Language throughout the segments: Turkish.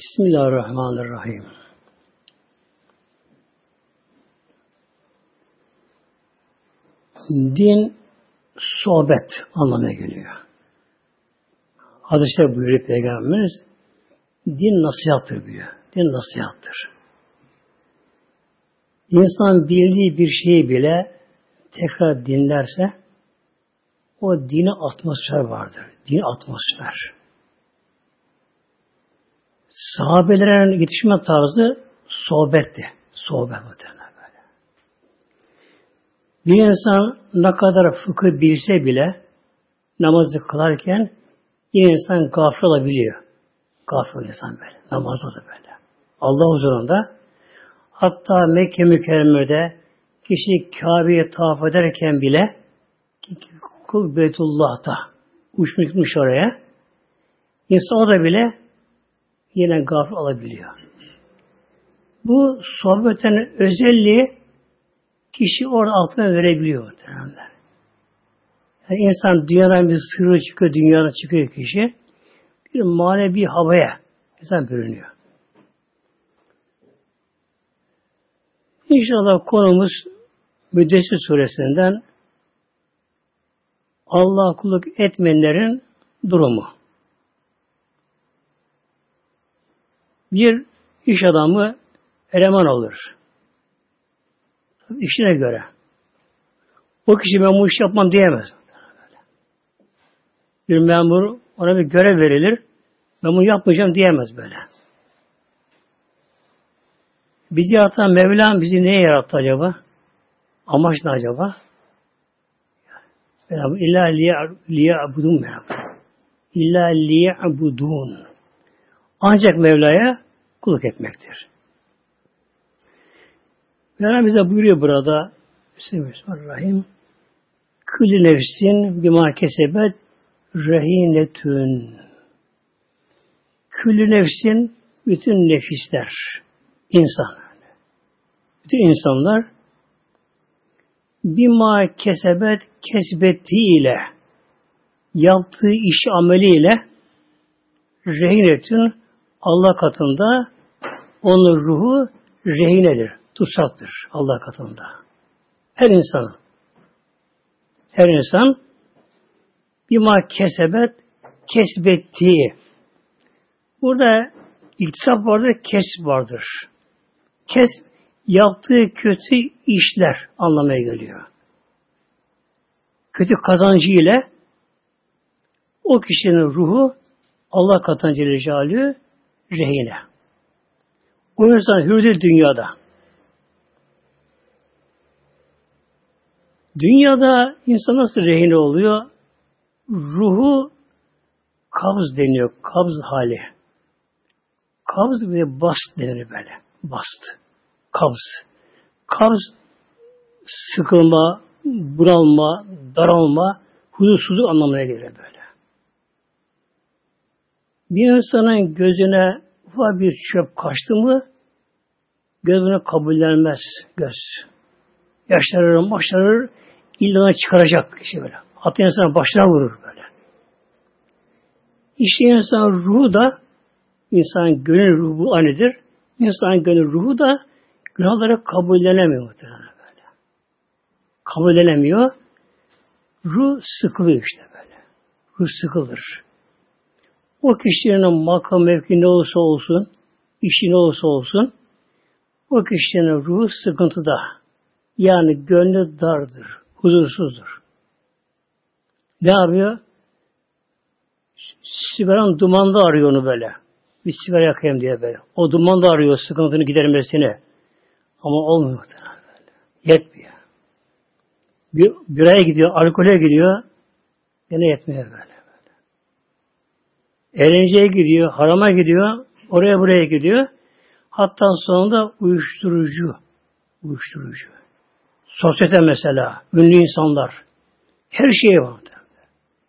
Bismillahirrahmanirrahim. Din sohbet anlamına geliyor. Hadisler buyuruyor Peygamberimiz din nasihattır diyor. Din nasihattır. İnsan bildiği bir şeyi bile tekrar dinlerse o dine atmosfer vardır. Din atmosfer. Sahabelerin yetişme tarzı sohbetti. Sohbet muhtemelen böyle. Bir insan ne kadar fıkıh bilse bile namazı kılarken yine insan gafil olabiliyor. Gafil insan böyle. Namazda da böyle. Allah huzurunda hatta Mekke mükerremede kişi Kabe'ye tavaf ederken bile kul Beytullah'ta uçmuş oraya insan o da bile yine gafil alabiliyor. Bu sohbetin özelliği kişi orada altına verebiliyor. Yani insan dünyadan bir sırrı çıkıyor, dünyadan çıkıyor kişi. Bir manevi havaya insan bürünüyor. İnşallah konumuz Müddessir suresinden Allah kulluk etmeyenlerin durumu. Bir iş adamı eleman olur. İşine göre. O kişi ben bu iş yapmam diyemez. Bir memur ona bir görev verilir. Ben bunu yapmayacağım diyemez böyle. Bizi yaratan Mevlam bizi neye yarattı acaba? Amaç ne acaba? İlla liya'budun İlla liya'budun. Ancak Mevla'ya kulluk etmektir. Mevlam bize buyuruyor burada Bismillahirrahmanirrahim Külü nefsin bima kesebet rehinetün Külü nefsin bütün nefisler insan bütün insanlar bima kesebet kesbettiğiyle yaptığı iş ameliyle rehinetün Allah katında onun ruhu rehinedir, tutsaktır Allah katında. Her insan her insan bima kesebet kesbettiği burada iktisap vardır, kesb vardır. Kes yaptığı kötü işler anlamaya geliyor. Kötü kazancı ile o kişinin ruhu Allah katında Celle rehine. O insan hürdür dünyada. Dünyada insan nasıl rehine oluyor? Ruhu kabz deniyor. Kabz hali. Kabz ve bast denir böyle. Bast. Kabz. Kabz sıkılma, bunalma, daralma, huzursuzluk anlamına gelir böyle. Bir insanın gözüne ufak bir çöp kaçtı mı gözüne kabullenmez göz. Yaşlanır, başlanır, illa çıkaracak kişi böyle. Hatta insan başına vurur böyle. İşte insan ruhu da insan gönül ruhu aynıdır. İnsan gönül ruhu da günahları kabullenemiyor muhtemelen böyle. Kabullenemiyor. Ruh sıkılıyor işte böyle. Ruh sıkılır. O kişinin makam mevki ne olursa olsun, işi ne olursa olsun, o kişinin ruhu sıkıntıda. Yani gönlü dardır, huzursuzdur. Ne arıyor? Sigaranın dumanda arıyor onu böyle. Bir sigara yakayım diye böyle. O dumanda arıyor sıkıntını gidermesini. Ama olmuyor böyle. Yetmiyor. Bir, biraya gidiyor, alkole gidiyor. Yine yetmiyor böyle. Eğlenceye gidiyor, harama gidiyor, oraya buraya gidiyor. Hatta sonunda uyuşturucu. Uyuşturucu. Sosyete mesela, ünlü insanlar. Her şey var.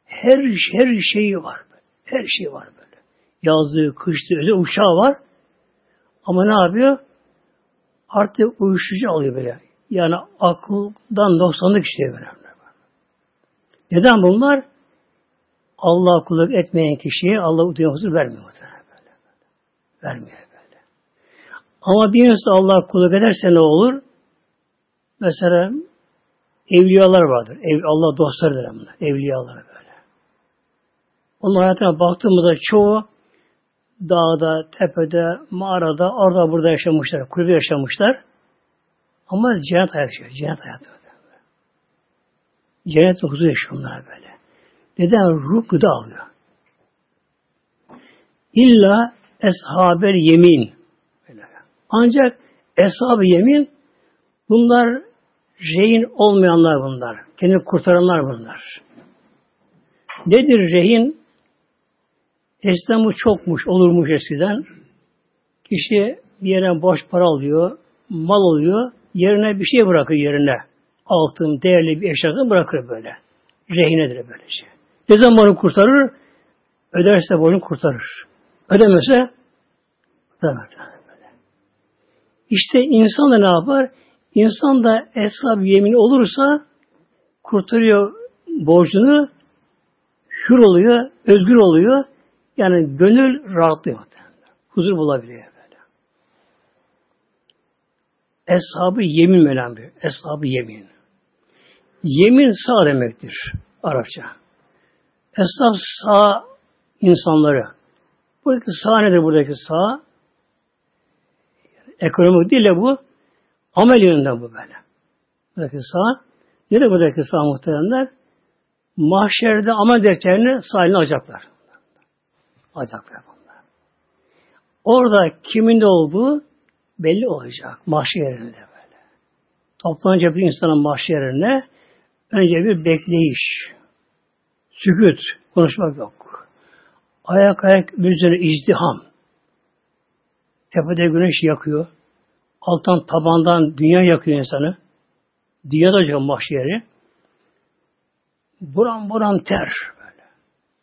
Her, her şeyi var. Her şey var böyle. Yazlığı, kışlığı, özel uşağı var. Ama ne yapıyor? Artık uyuşturucu alıyor böyle. Yani akıldan noksanlık işte böyle. Neden bunlar? Allah kulluk etmeyen kişiye Allah uyanıksız vermiyor. Böyle. Vermiyor böyle. Ama bir insan Allah kulluk ederse ne olur? Mesela evliyalar vardır. Ev, Allah dostlarıdır bunlar. Evliyalar böyle. Onun hayatına baktığımızda çoğu dağda, tepede, mağarada, orada burada yaşamışlar. Kulübe yaşamışlar. Ama cennet hayatı yaşıyor. Cennet hayatı. Cennet huzur yaşıyor bunlar böyle. Neden? Ruh gıda alıyor. İlla eshaber yemin. Ancak eshab yemin bunlar rehin olmayanlar bunlar. Kendini kurtaranlar bunlar. Nedir rehin? Eskiden çokmuş, olurmuş eskiden. Kişi bir yere boş para alıyor, mal oluyor, yerine bir şey bırakır yerine. Altın, değerli bir eşyasını bırakır böyle. Rehinedir böyle şey. Ne zaman onu kurtarır? Öderse bunu kurtarır. Ödemese kurtarmaz. İşte insan da ne yapar? İnsan da eshab yemin olursa kurtarıyor borcunu, hür oluyor, özgür oluyor. Yani gönül rahatlıyor. Huzur bulabiliyor böyle. Eshab-ı yemin bir. Eshab-ı yemin. Yemin sağ demektir Arapça. Eshab sağ insanları. Buradaki sağ nedir buradaki sağ? Ekonomik değil de bu. Amel yönünden bu böyle. Buradaki sağ. Nere buradaki sağ muhteremler? Mahşerde amel defterini sahibine alacaklar. Alacaklar bunlar. Orada kimin de olduğu belli olacak. Mahşer yerinde böyle. Toplanacak bir insanın mahşer yerine önce bir bekleyiş. Sükut. Konuşmak yok. Ayak ayak üzerine izdiham. Tepede güneş yakıyor. Alttan tabandan dünya yakıyor insanı. Dünya da acaba mahşeri. Buram buram ter. Böyle.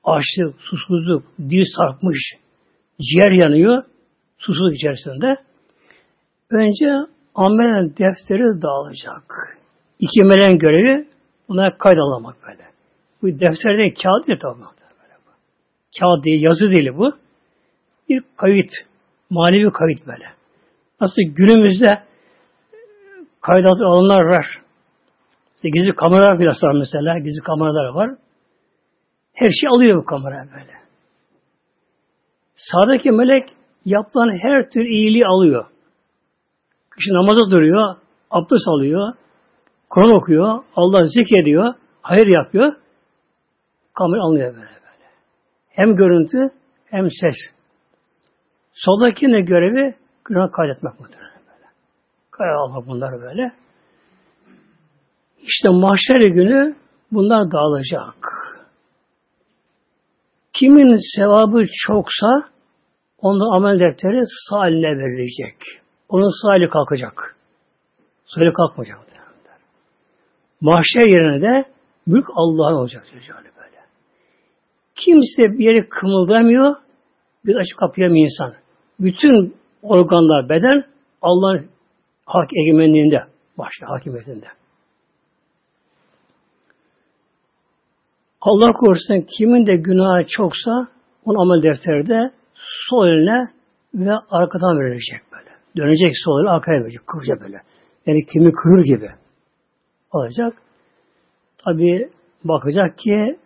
Açlık, susuzluk, dil sarkmış, ciğer yanıyor. Susuzluk içerisinde. Önce amel defteri dağılacak. İki melen görevi buna kaydalamak böyle. Bu defterde kağıt değil tabi. Kağıt değil, yazı değil bu. Bir kayıt. Manevi kayıt böyle. Nasıl günümüzde kaydat alanlar var. İşte gizli kameralar biraz var mesela. Gizli kameralar var. Her şey alıyor bu kamera böyle. Sağdaki melek yapılan her tür iyiliği alıyor. Kişi namaza duruyor, abdest alıyor, Kur'an okuyor, Allah zikrediyor, hayır yapıyor. Kamera alıyor böyle böyle. Hem görüntü hem ses. Soldaki ne görevi? Günah kaydetmek muhtemelen böyle. Kaya almak bunlar böyle. İşte mahşer günü bunlar dağılacak. Kimin sevabı çoksa onun amel defteri sağ eline verilecek. Onun sağ eli kalkacak. Söyle kalkmayacak. Mahşer yerine de mülk Allah'ın olacak. Böyle. Kimse bir yeri kımıldamıyor, bir açık kapıya bir insan. Bütün organlar, beden Allah'ın hak egemenliğinde, başta hakimiyetinde. Allah korusun kimin de günahı çoksa onun amel defteri de sol eline ve arkadan verilecek böyle. Dönecek sol eline arkaya verecek. Kıvıracak böyle. Yani kimi kırır gibi olacak. Tabi bakacak ki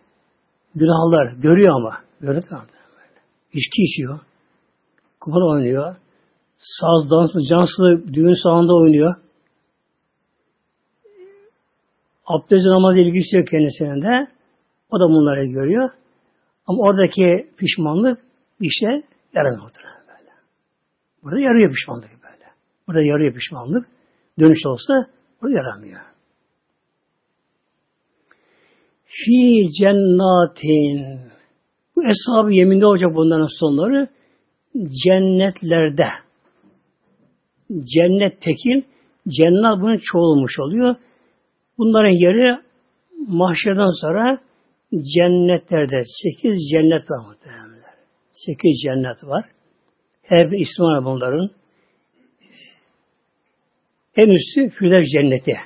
günahlar görüyor ama. Görüyor mu? İçki içiyor. Kumar oynuyor. Saz, danslı, canslı düğün salonunda oynuyor. Abdest namaz ilgisi yok kendisine de. O da bunları görüyor. Ama oradaki pişmanlık şey yaramıyor. Böyle. Burada yarıyor pişmanlık böyle. Burada yarıyor pişmanlık. Dönüş olsa burada yaramıyor. Fi cennatin bu eshab-ı yeminde olacak bunların sonları cennetlerde cennet tekil cennet bunun çoğulmuş oluyor. Bunların yeri mahşerden sonra cennetlerde sekiz cennet var muhtemelen. Sekiz cennet var. Her bir ismi var bunların. En üstü Firdevs cenneti.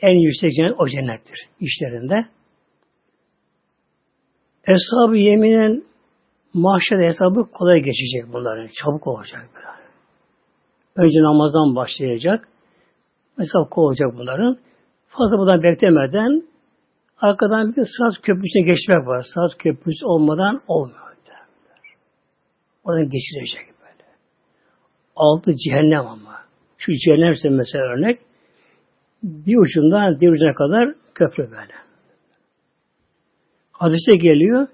En yüksek cennet o cennettir işlerinde. Eshab-ı Yemin'in hesabı kolay geçecek bunların. Çabuk olacak böyle. Önce namazdan başlayacak. Hesap kolay olacak bunların. Fazla buradan beklemeden arkadan bir saat köprüsüne geçmek var. Saat köprüsü olmadan olmuyor. Oradan geçirecek böyle. Altı cehennem ama. Şu cehennemse mesela örnek bir ucundan diğer ucuna kadar köprü böyle. Hadiste geliyor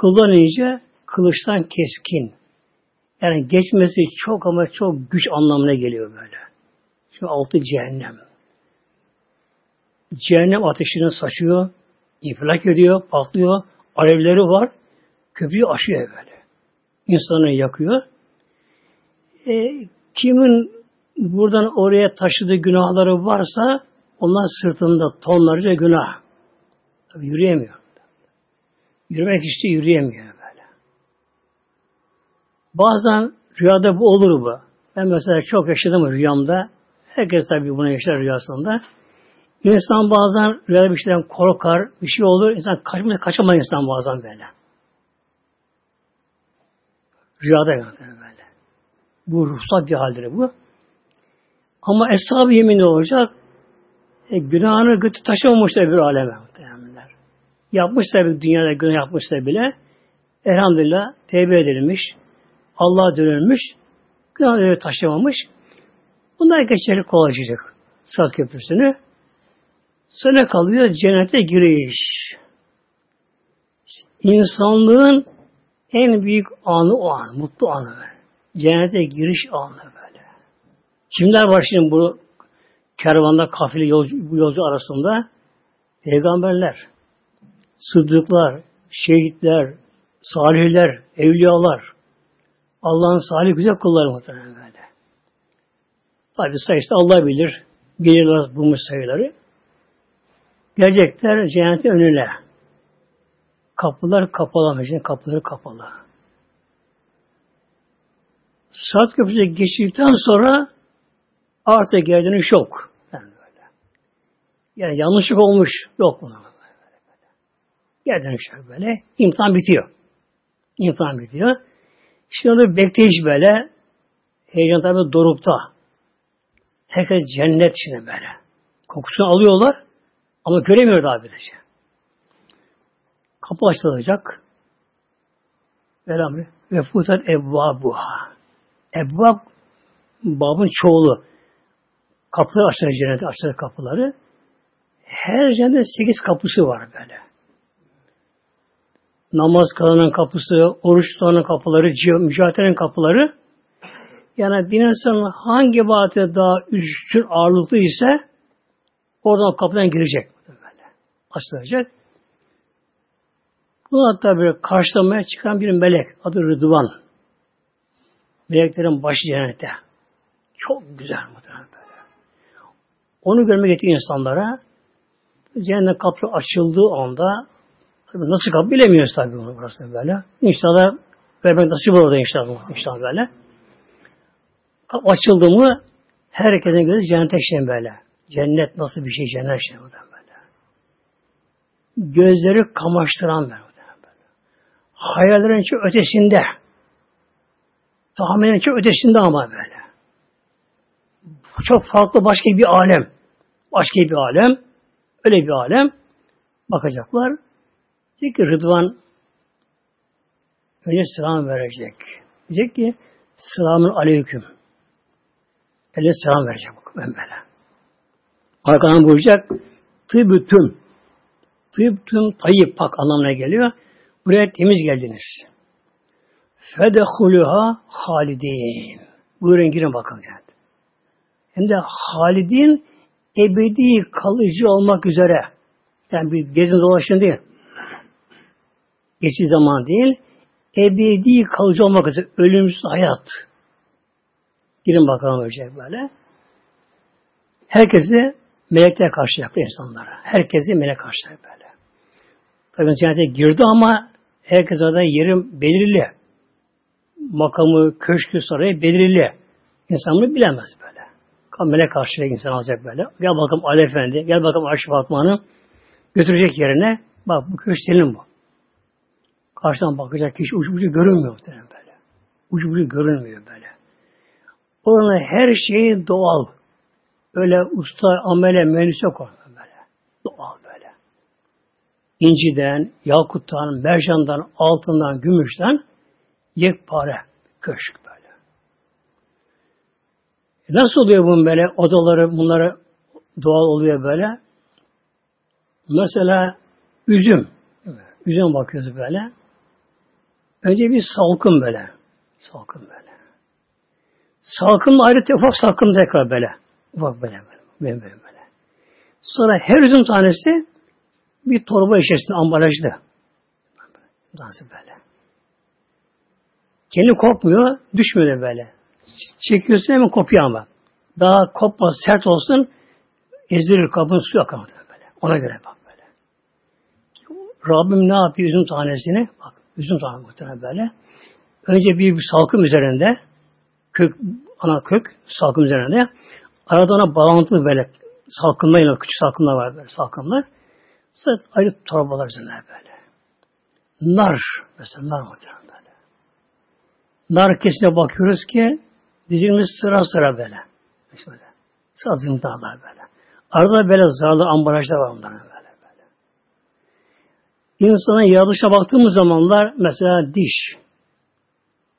kıldan ince kılıçtan keskin. Yani geçmesi çok ama çok güç anlamına geliyor böyle. Şu altı cehennem. Cehennem ateşini saçıyor, infilak ediyor, patlıyor, alevleri var, köprüyü aşıyor böyle. İnsanı yakıyor. E, kimin buradan oraya taşıdığı günahları varsa onlar sırtında tonlarca günah. Tabi yürüyemiyor. Yürümek işte yürüyemiyor böyle. Bazen rüyada bu olur bu. Ben mesela çok yaşadım rüyamda. Herkes tabi bunu yaşar rüyasında. İnsan bazen rüyada bir şeyden korkar, bir şey olur. İnsan kaçmaya kaçamaz insan bazen böyle. Rüyada yani böyle. Bu ruhsat bir haldir bu. Ama eshab-ı yemin olacak? E, günahını götü taşımamışlar bir aleme muhtemelenler. Yapmışlar bir dünyada günah yapmışlar bile. Elhamdülillah tevbe edilmiş. Allah'a dönülmüş. Günahları taşımamış. Bunlar geçerli kolaycılık. Sırat köprüsünü. Sonra kalıyor cennete giriş. İnsanlığın en büyük anı o an, mutlu anı. Cennete giriş anı böyle. Kimler var şimdi bu kervanda kafile yolcu, yolcu arasında? Peygamberler, sıddıklar, şehitler, salihler, evliyalar, Allah'ın salih güzel kulları muhtemelen böyle. Tabi sayısı Allah bilir. Bilirler bulmuş sayıları. Gelecekler cennetin önüne. Kapılar kapalı ama kapıları kapalı. Saat köprüsü geçtikten sonra artık geldiğini şok. Yani böyle. Yani yanlışlık olmuş. Yok buna. Geldiğini şok böyle. İmtihan bitiyor. İmtihan bitiyor. Şimdi bekleyiş böyle. Heyecan tabi dorukta. Herkes cennet içinde böyle. Kokusunu alıyorlar ama göremiyor daha böylece. Kapı açılacak. Velhamdülillah. Ve futat evvabuha. Evvab babın çoğulu. Kapıları açılır cennete açılır kapıları. Her cennet sekiz kapısı var böyle. Namaz kılanın kapısı, oruç tutanın kapıları, mücadelenin kapıları. Yani bir insan hangi vaate daha üstün ağırlıklı ise oradan kapıdan girecek. Böyle. Açılacak. Bunu hatta böyle karşılamaya çıkan bir melek. Adı Rıdvan. Meleklerin başı cennette. Çok güzel muhtemelen. Onu görmek getiriyor insanlara. Cennet kapı açıldığı anda tabii nasıl kapı bilemiyoruz tabii bunu burası böyle. İnşallah vermek nasip olur da inşallah, inşallah böyle. Kapı açıldı mı herkesin gözü cennete şey böyle. Cennet nasıl bir şey cennet şey böyle. Gözleri kamaştıran böyle hayallerin çok ötesinde. Tahminin çok ötesinde ama böyle. Çok farklı başka bir alem. Başka bir alem. Öyle bir alem. Bakacaklar. Diyecek ki Rıdvan önce selam verecek. Diyecek ki selamun aleyküm. Eline selam verecek ben böyle. Arkadan buyuracak tıbbı tüm. Tıbb tüm tayyip pak anlamına geliyor. Buraya temiz geldiniz. Fedehuluha halidin. Buyurun girin bakın. Hem de halidin ebedi kalıcı olmak üzere. Yani bir gezin dolaşın değil. Geçici zaman değil. Ebedi kalıcı olmak üzere. Ölümsüz hayat. Girin bakalım öyle böyle. Herkesi melekler karşılayacaktı insanlara. Herkesi melek karşılayacak böyle. Tabii cennete girdi ama herkes orada yeri belirli. Makamı, köşkü, sarayı belirli. İnsan bunu bilemez böyle. Kamele karşıya insan alacak böyle. Gel bakalım Ali Efendi, gel bakalım Arşi Fatma'nı götürecek yerine. Bak bu köşk senin bu. Karşıdan bakacak kişi ucu ucu görünmüyor böyle. Ucu ucu görünmüyor böyle. Oranın her şeyi doğal. Öyle usta, amele, mühendis yok orada böyle. Doğal böyle. İnciden, yakuttan, mercandan, altından, gümüşten yekpare köşk böyle. E nasıl oluyor bunun böyle? Odaları bunları doğal oluyor böyle. Mesela üzüm. Üzüm bakıyoruz böyle. Önce bir salkım böyle. Salkım böyle. Salkım ayrı ufak salkım tekrar böyle. Ufak böyle böyle. Böyle böyle. böyle. Sonra her üzüm tanesi bir torba içerisinde ambalajlı. Tanesi böyle. Kendi kopmuyor, düşmüyor da böyle. Çekiyorsun hemen kopuyor ama. Daha kopmaz, sert olsun, ezilir kabın su akar böyle. Ona göre bak böyle. Rabbim ne yapıyor üzüm tanesini? Bak üzüm tanesi muhtemelen böyle. Önce bir, salkım üzerinde kök, ana kök salkım üzerinde arada ona bağlantılı böyle salkımlarla küçük salkımlar var böyle salkımlar. Sonra ayrı torbalar üzerinde böyle. Nar mesela nar muhtemelen böyle. Nar kesine bakıyoruz ki dizilmiş sıra sıra böyle. İşte böyle. Sıra dağlar böyle. Arada böyle zararlı ambalajlar var böyle. İnsanın yaratılışa baktığımız zamanlar mesela diş.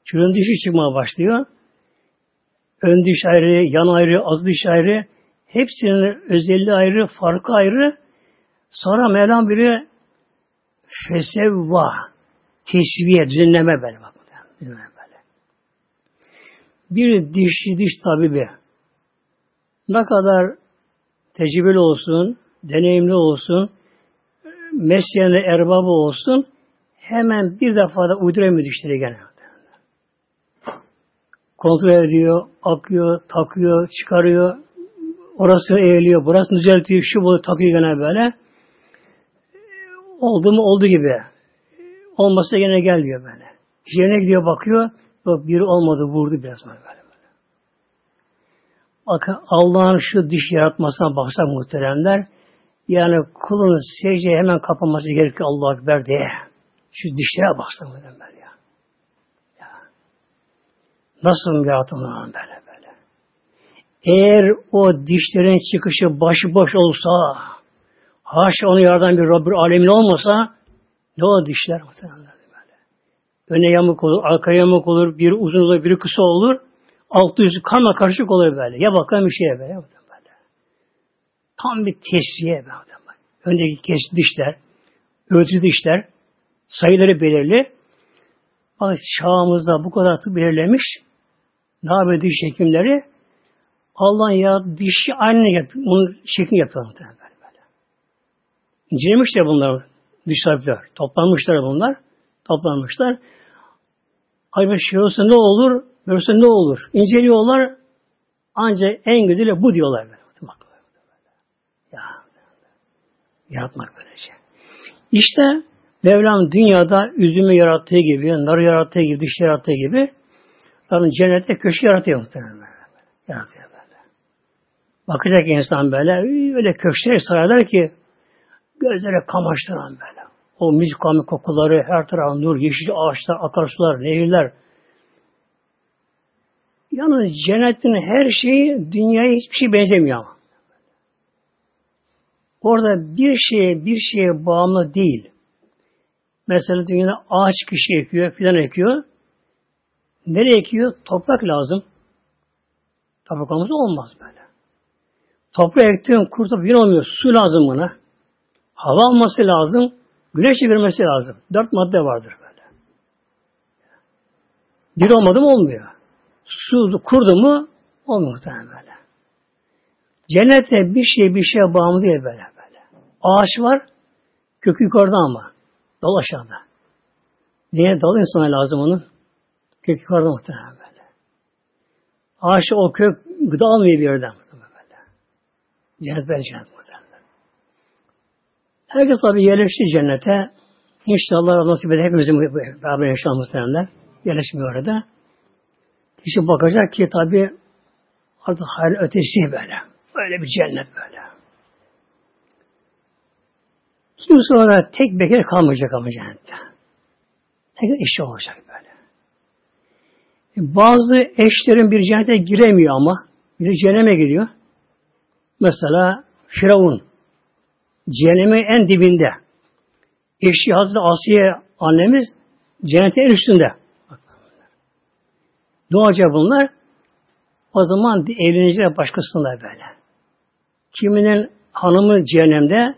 Çocuğun dişi çıkmaya başlıyor. Ön diş ayrı, yan ayrı, az diş ayrı. Hepsinin özelliği ayrı, farkı ayrı. Sonra Mevlam biri fesevva, tesviye, düzenleme böyle bak. Düzenleme böyle. Bir dişçi, diş tabibi ne kadar tecrübeli olsun, deneyimli olsun, mesleğinde erbabı olsun, hemen bir defa da uyduramıyor dişleri gene. Kontrol ediyor, akıyor, takıyor, çıkarıyor, orası eğiliyor, burası düzeltiyor, şu bu takıyor gene böyle. Oldu mu oldu gibi. Olmasa gene gelmiyor böyle. Yerine gidiyor bakıyor, yok biri olmadı, vurdu biraz böyle. böyle. Bakın Allah'ın şu diş yaratmasına baksak muhteremler, yani kulun secdeye hemen kapanması gerekiyor Allah Ekber diye. Şu dişlere baksak muhteremler ya. ya. Nasıl yaratılır böyle böyle. Eğer o dişlerin çıkışı başıboş olsa, haşa onu yaratan bir Rabbül Alemin olmasa, ne o dişler muhteremler böyle. Öne yamuk olur, arka yamuk olur, biri uzun olur, biri kısa olur. Altı üstü kanla karışık oluyor böyle. Ya bakalım bir şeye böyle. Böyle. Tam bir tesviye böyle. Öndeki kes dişler, örtü dişler, sayıları belirli. Bak çağımızda bu kadar belirlemiş. Ne yapıyor diş hekimleri? Allah ya dişi aynı yapıyor. Onun şeklini yapıyor muhtemelen böyle. İncelemişler bunlar diş sahipler. Toplanmışlar bunlar. Toplanmışlar. Ay şey olsa ne olur? Görse ne olur? İnceliyorlar. Ancak en güzeli bu diyorlar. Bak, ya, yaratmak böylece. İşte Mevlam dünyada üzümü yarattığı gibi, narı yarattığı gibi, dişleri yarattığı gibi yani cennette köşk yaratıyor muhtemelen. Yaratıyor böyle. Bakacak insan böyle, öyle köşkleri sararlar ki gözlere kamaştıran böyle. O mis kokuları, her taraf nur, yeşil ağaçlar, akarsular, nehirler, Yalnız cennetin her şeyi dünyaya hiçbir şey benzemiyor ama. Orada bir şeye bir şeye bağımlı değil. Mesela dünyada ağaç kişi ekiyor, filan ekiyor. Nereye ekiyor? Toprak lazım. Toprak olmazsa olmaz böyle. Toprağı ektiğin kurtup yine olmuyor. Su lazım buna. Hava alması lazım. Güneş çevirmesi lazım. Dört madde vardır böyle. Bir olmadı mı olmuyor su kurdu mu olmuyor muhtemelen böyle. Cennette bir şey bir şeye bağımlı değil böyle böyle. Ağaç var, kök yukarıda ama. Dal aşağıda. Niye? Dal insana lazım onun. Kök yukarıda muhtemelen böyle. Ağaç o kök gıda almıyor bir yerden. Böyle. Cennet ben cennet muhtemelen. Herkes tabi yerleşti cennete. İnşallah nasip eder hepimizin beraber yaşayan muhtemelen. Yerleşmiyor orada. Kişi bakacak ki tabi artık hayal ötesi böyle. Böyle bir cennet böyle. Kimse orada tek bekar kalmayacak ama cennette. Herkes eşi olacak böyle. E, bazı eşlerin bir cennete giremiyor ama biri cehenneme gidiyor. Mesela Firavun cehennemin en dibinde. Eşi Hazreti Asiye annemiz cennetin en üstünde. Ne olacak bunlar? O zaman evlenecekler başkasıyla böyle. Kiminin hanımı cehennemde,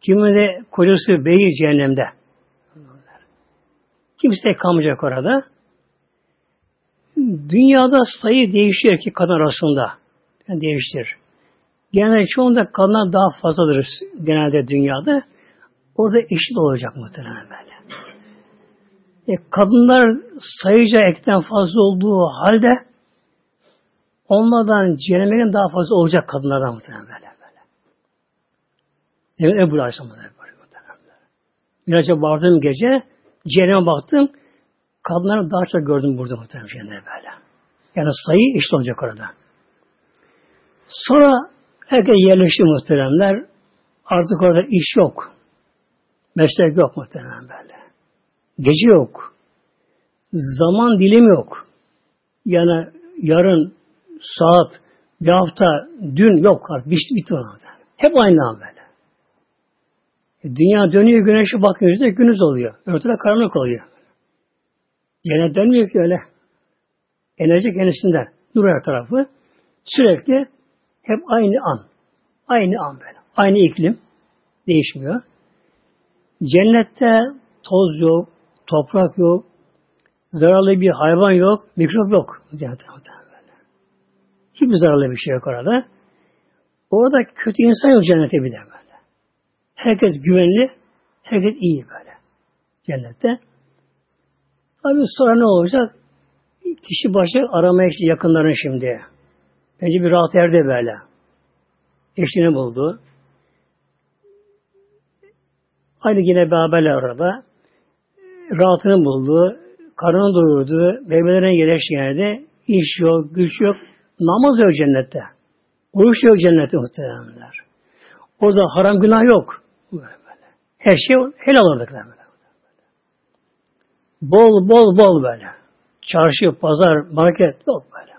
kiminin de kocası beyi cehennemde. Kimse kalmayacak orada. Dünyada sayı değişiyor ki kadın arasında. Yani değiştir. Genelde çoğunda kadınlar daha fazladır genelde dünyada. Orada eşit olacak muhtemelen böyle. E, kadınlar sayıca ekten fazla olduğu halde onlardan cehennemin daha fazla olacak kadınlardan muhtemelen böyle. Evet Ebu Aleyhisselam'da böyle muhtemelen. Miraç'a vardığım gece cehenneme baktım kadınları daha çok gördüm burada muhtemelen cehenneme böyle. Yani sayı eşit olacak orada. Sonra herkes yerleşti muhteremler. Artık orada iş yok. Meslek yok muhtemelen böyle. Gece yok. Zaman dilimi yok. Yani yarın, saat, bir hafta, dün yok artık. Bitti, bitti Hep aynı. E, dünya dönüyor, güneşe bakıyoruz da gündüz oluyor. Ortada karanlık oluyor. Cennet dönmüyor ki öyle. Enerji kendisinden. Nur her tarafı. Sürekli hep aynı an. Aynı an böyle. Aynı iklim. Değişmiyor. Cennette toz yok, toprak yok, zararlı bir hayvan yok, mikrop yok. Cennette. Hiçbir zararlı bir şey yok orada. Orada kötü insan yok cennette bir de böyle. Herkes güvenli, herkes iyi böyle. Cennette. Tabi sonra ne olacak? Kişi başı aramaya işte yakınların şimdi. Bence bir rahat yerde böyle. Eşini buldu. Aynı yine beraberler orada. Rahatını buldu. Karnını doyurdu. Meyvelerine yerleşti yerde. İş yok, güç yok. Namaz yok cennette. Oruç yok cennette muhtemelenler. Orada haram günah yok. Böyle. Her şey helal orada böyle. Bol bol bol böyle. Çarşı, pazar, market yok böyle.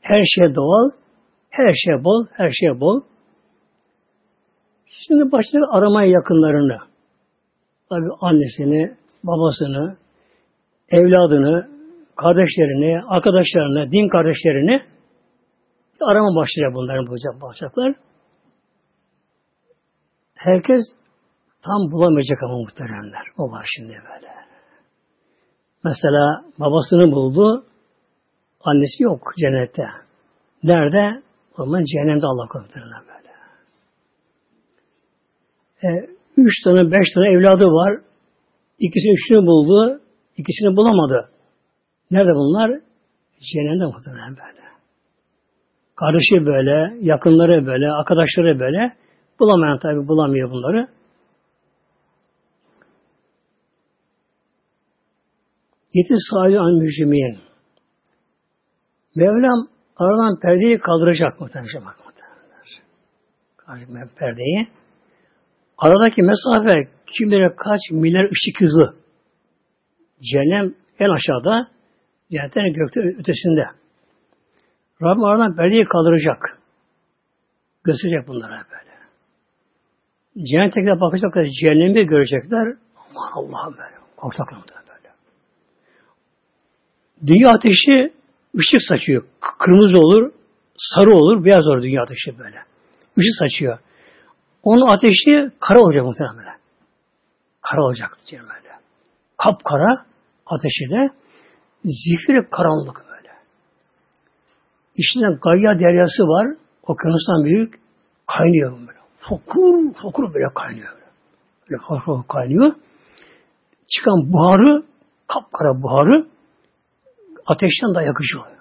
Her şey doğal, her şey bol, her şey bol. Şimdi başladı aramaya yakınlarını. Tabi annesini, babasını, evladını, kardeşlerini, arkadaşlarını, din kardeşlerini arama başlayacak bunların bulacak başlayacaklar. Herkes tam bulamayacak ama muhteremler. O var şimdi böyle. Mesela babasını buldu, annesi yok cennette. Nerede? O zaman cehennemde Allah komutanına böyle. E, üç tane, beş tane evladı var. İkisi üçünü buldu, ikisini bulamadı. Nerede bunlar? Cehennemde muhtemelen böyle. Kardeşi böyle, yakınları böyle, arkadaşları böyle. Bulamayan tabi bulamıyor bunları. Yetis sahibi an mücrimin. Mevlam aradan perdeyi kaldıracak muhtemelen. Bak muhtemelen. perdeyi. Aradaki mesafe kim bilir kaç milyar ışık hızı. Cehennem en aşağıda, cennetten gökte ötesinde. Rabbim aradan perdeyi kaldıracak. Gösterecek bunlara böyle. Cennettekiler bakacaklar, cehennemi görecekler. Aman Allah'ım böyle. Korkacaklar böyle. Dünya ateşi ışık saçıyor. Kırmızı olur, sarı olur, beyaz olur dünya ateşi böyle. Işık saçıyor. Onun ateşi kara olacak muhtemelen. Kara olacak diyelim böyle. Kapkara ateşi de zifiri karanlık böyle. İçinden Gayya deryası var. Okyanustan büyük. Kaynıyor böyle. Fokur, fokur böyle kaynıyor. Böyle fokur kaynıyor. Çıkan buharı, kapkara buharı ateşten daha yakıcı oluyor.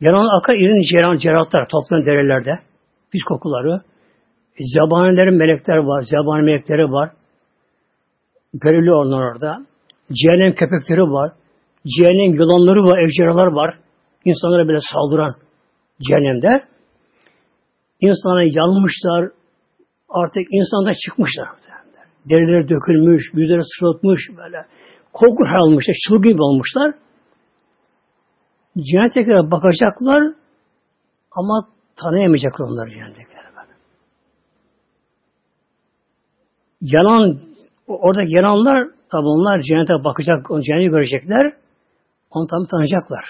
Yanan akar irin ceran, ceratlar toplayan derelerde. Pis kokuları. E, Zabanilerin melekler var. Zabani melekleri var. Görevli onlar orada. Cehennem köpekleri var. Cehennem yılanları var, evceralar var. İnsanlara bile saldıran cehennemde. İnsanlar yanmışlar. Artık insanda çıkmışlar. Derileri dökülmüş, yüzleri sırıtmış böyle. Korku almışlar, çılgın gibi olmuşlar. Cennettekilere bakacaklar ama tanıyamayacaklar onları cennettekiler. Yanan, oradaki yananlar tabi onlar cennete bakacak, cenneti görecekler. Onu tabi tanıyacaklar.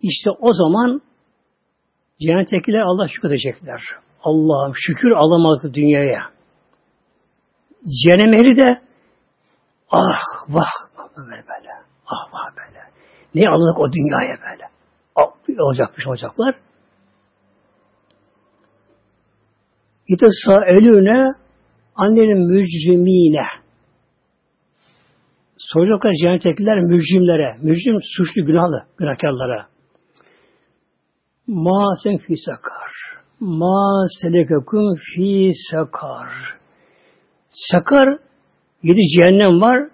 İşte o zaman cennettekiler Allah şükredecekler. Allah'ım şükür alamadık dünyaya. Cehennem de ah vah böyle böyle. Ah vah böyle. Ne alınık o dünyaya böyle. Ah, olacakmış olacaklar. İte sa'elüne annenin mücrimine. Soracaklar cennettekiler mücrimlere. Mücrim suçlu günahlı, günahkarlara. Ma sen fi sakar. Ma selekekum fi sakar. Sakar yedi cehennem var.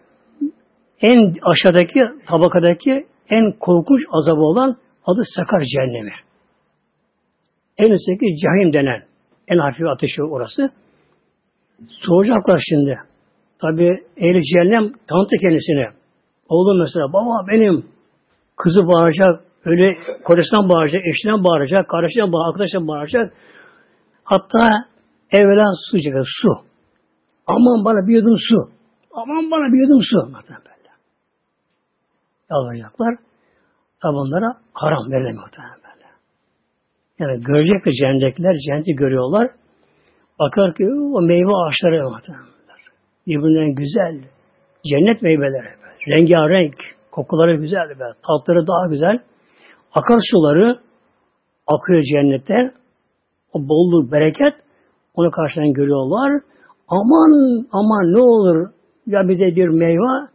En aşağıdaki tabakadaki en korkunç azabı olan adı Sakar cehennemi. En üstteki cahim denen en hafif ateşi orası. Soracaklar şimdi. Tabi ehli cehennem tanıttı kendisine. Oğlum mesela baba benim kızı bağıracak, öyle kocasından bağıracak, eşinden bağıracak, kardeşinden bağıracak, arkadaşından bağıracak. Hatta evvela su çeker, su. Aman bana bir yudum su. Aman bana bir yudum su. Muhtemelen böyle. Yalvaracaklar. Tabi onlara haram verilemiyor muhtemelen böyle. Yani görecekler cennetler, cenneti görüyorlar. Bakar ki o meyve ağaçları muhtemelen. Birbirinden güzel. Cennet meyveleri. Rengarenk. Kokuları güzel. Böyle. Tatları daha güzel. Akarsuları akıyor cennette. O bolluk, bereket onu karşıdan görüyorlar. Aman aman ne olur ya bize bir meyve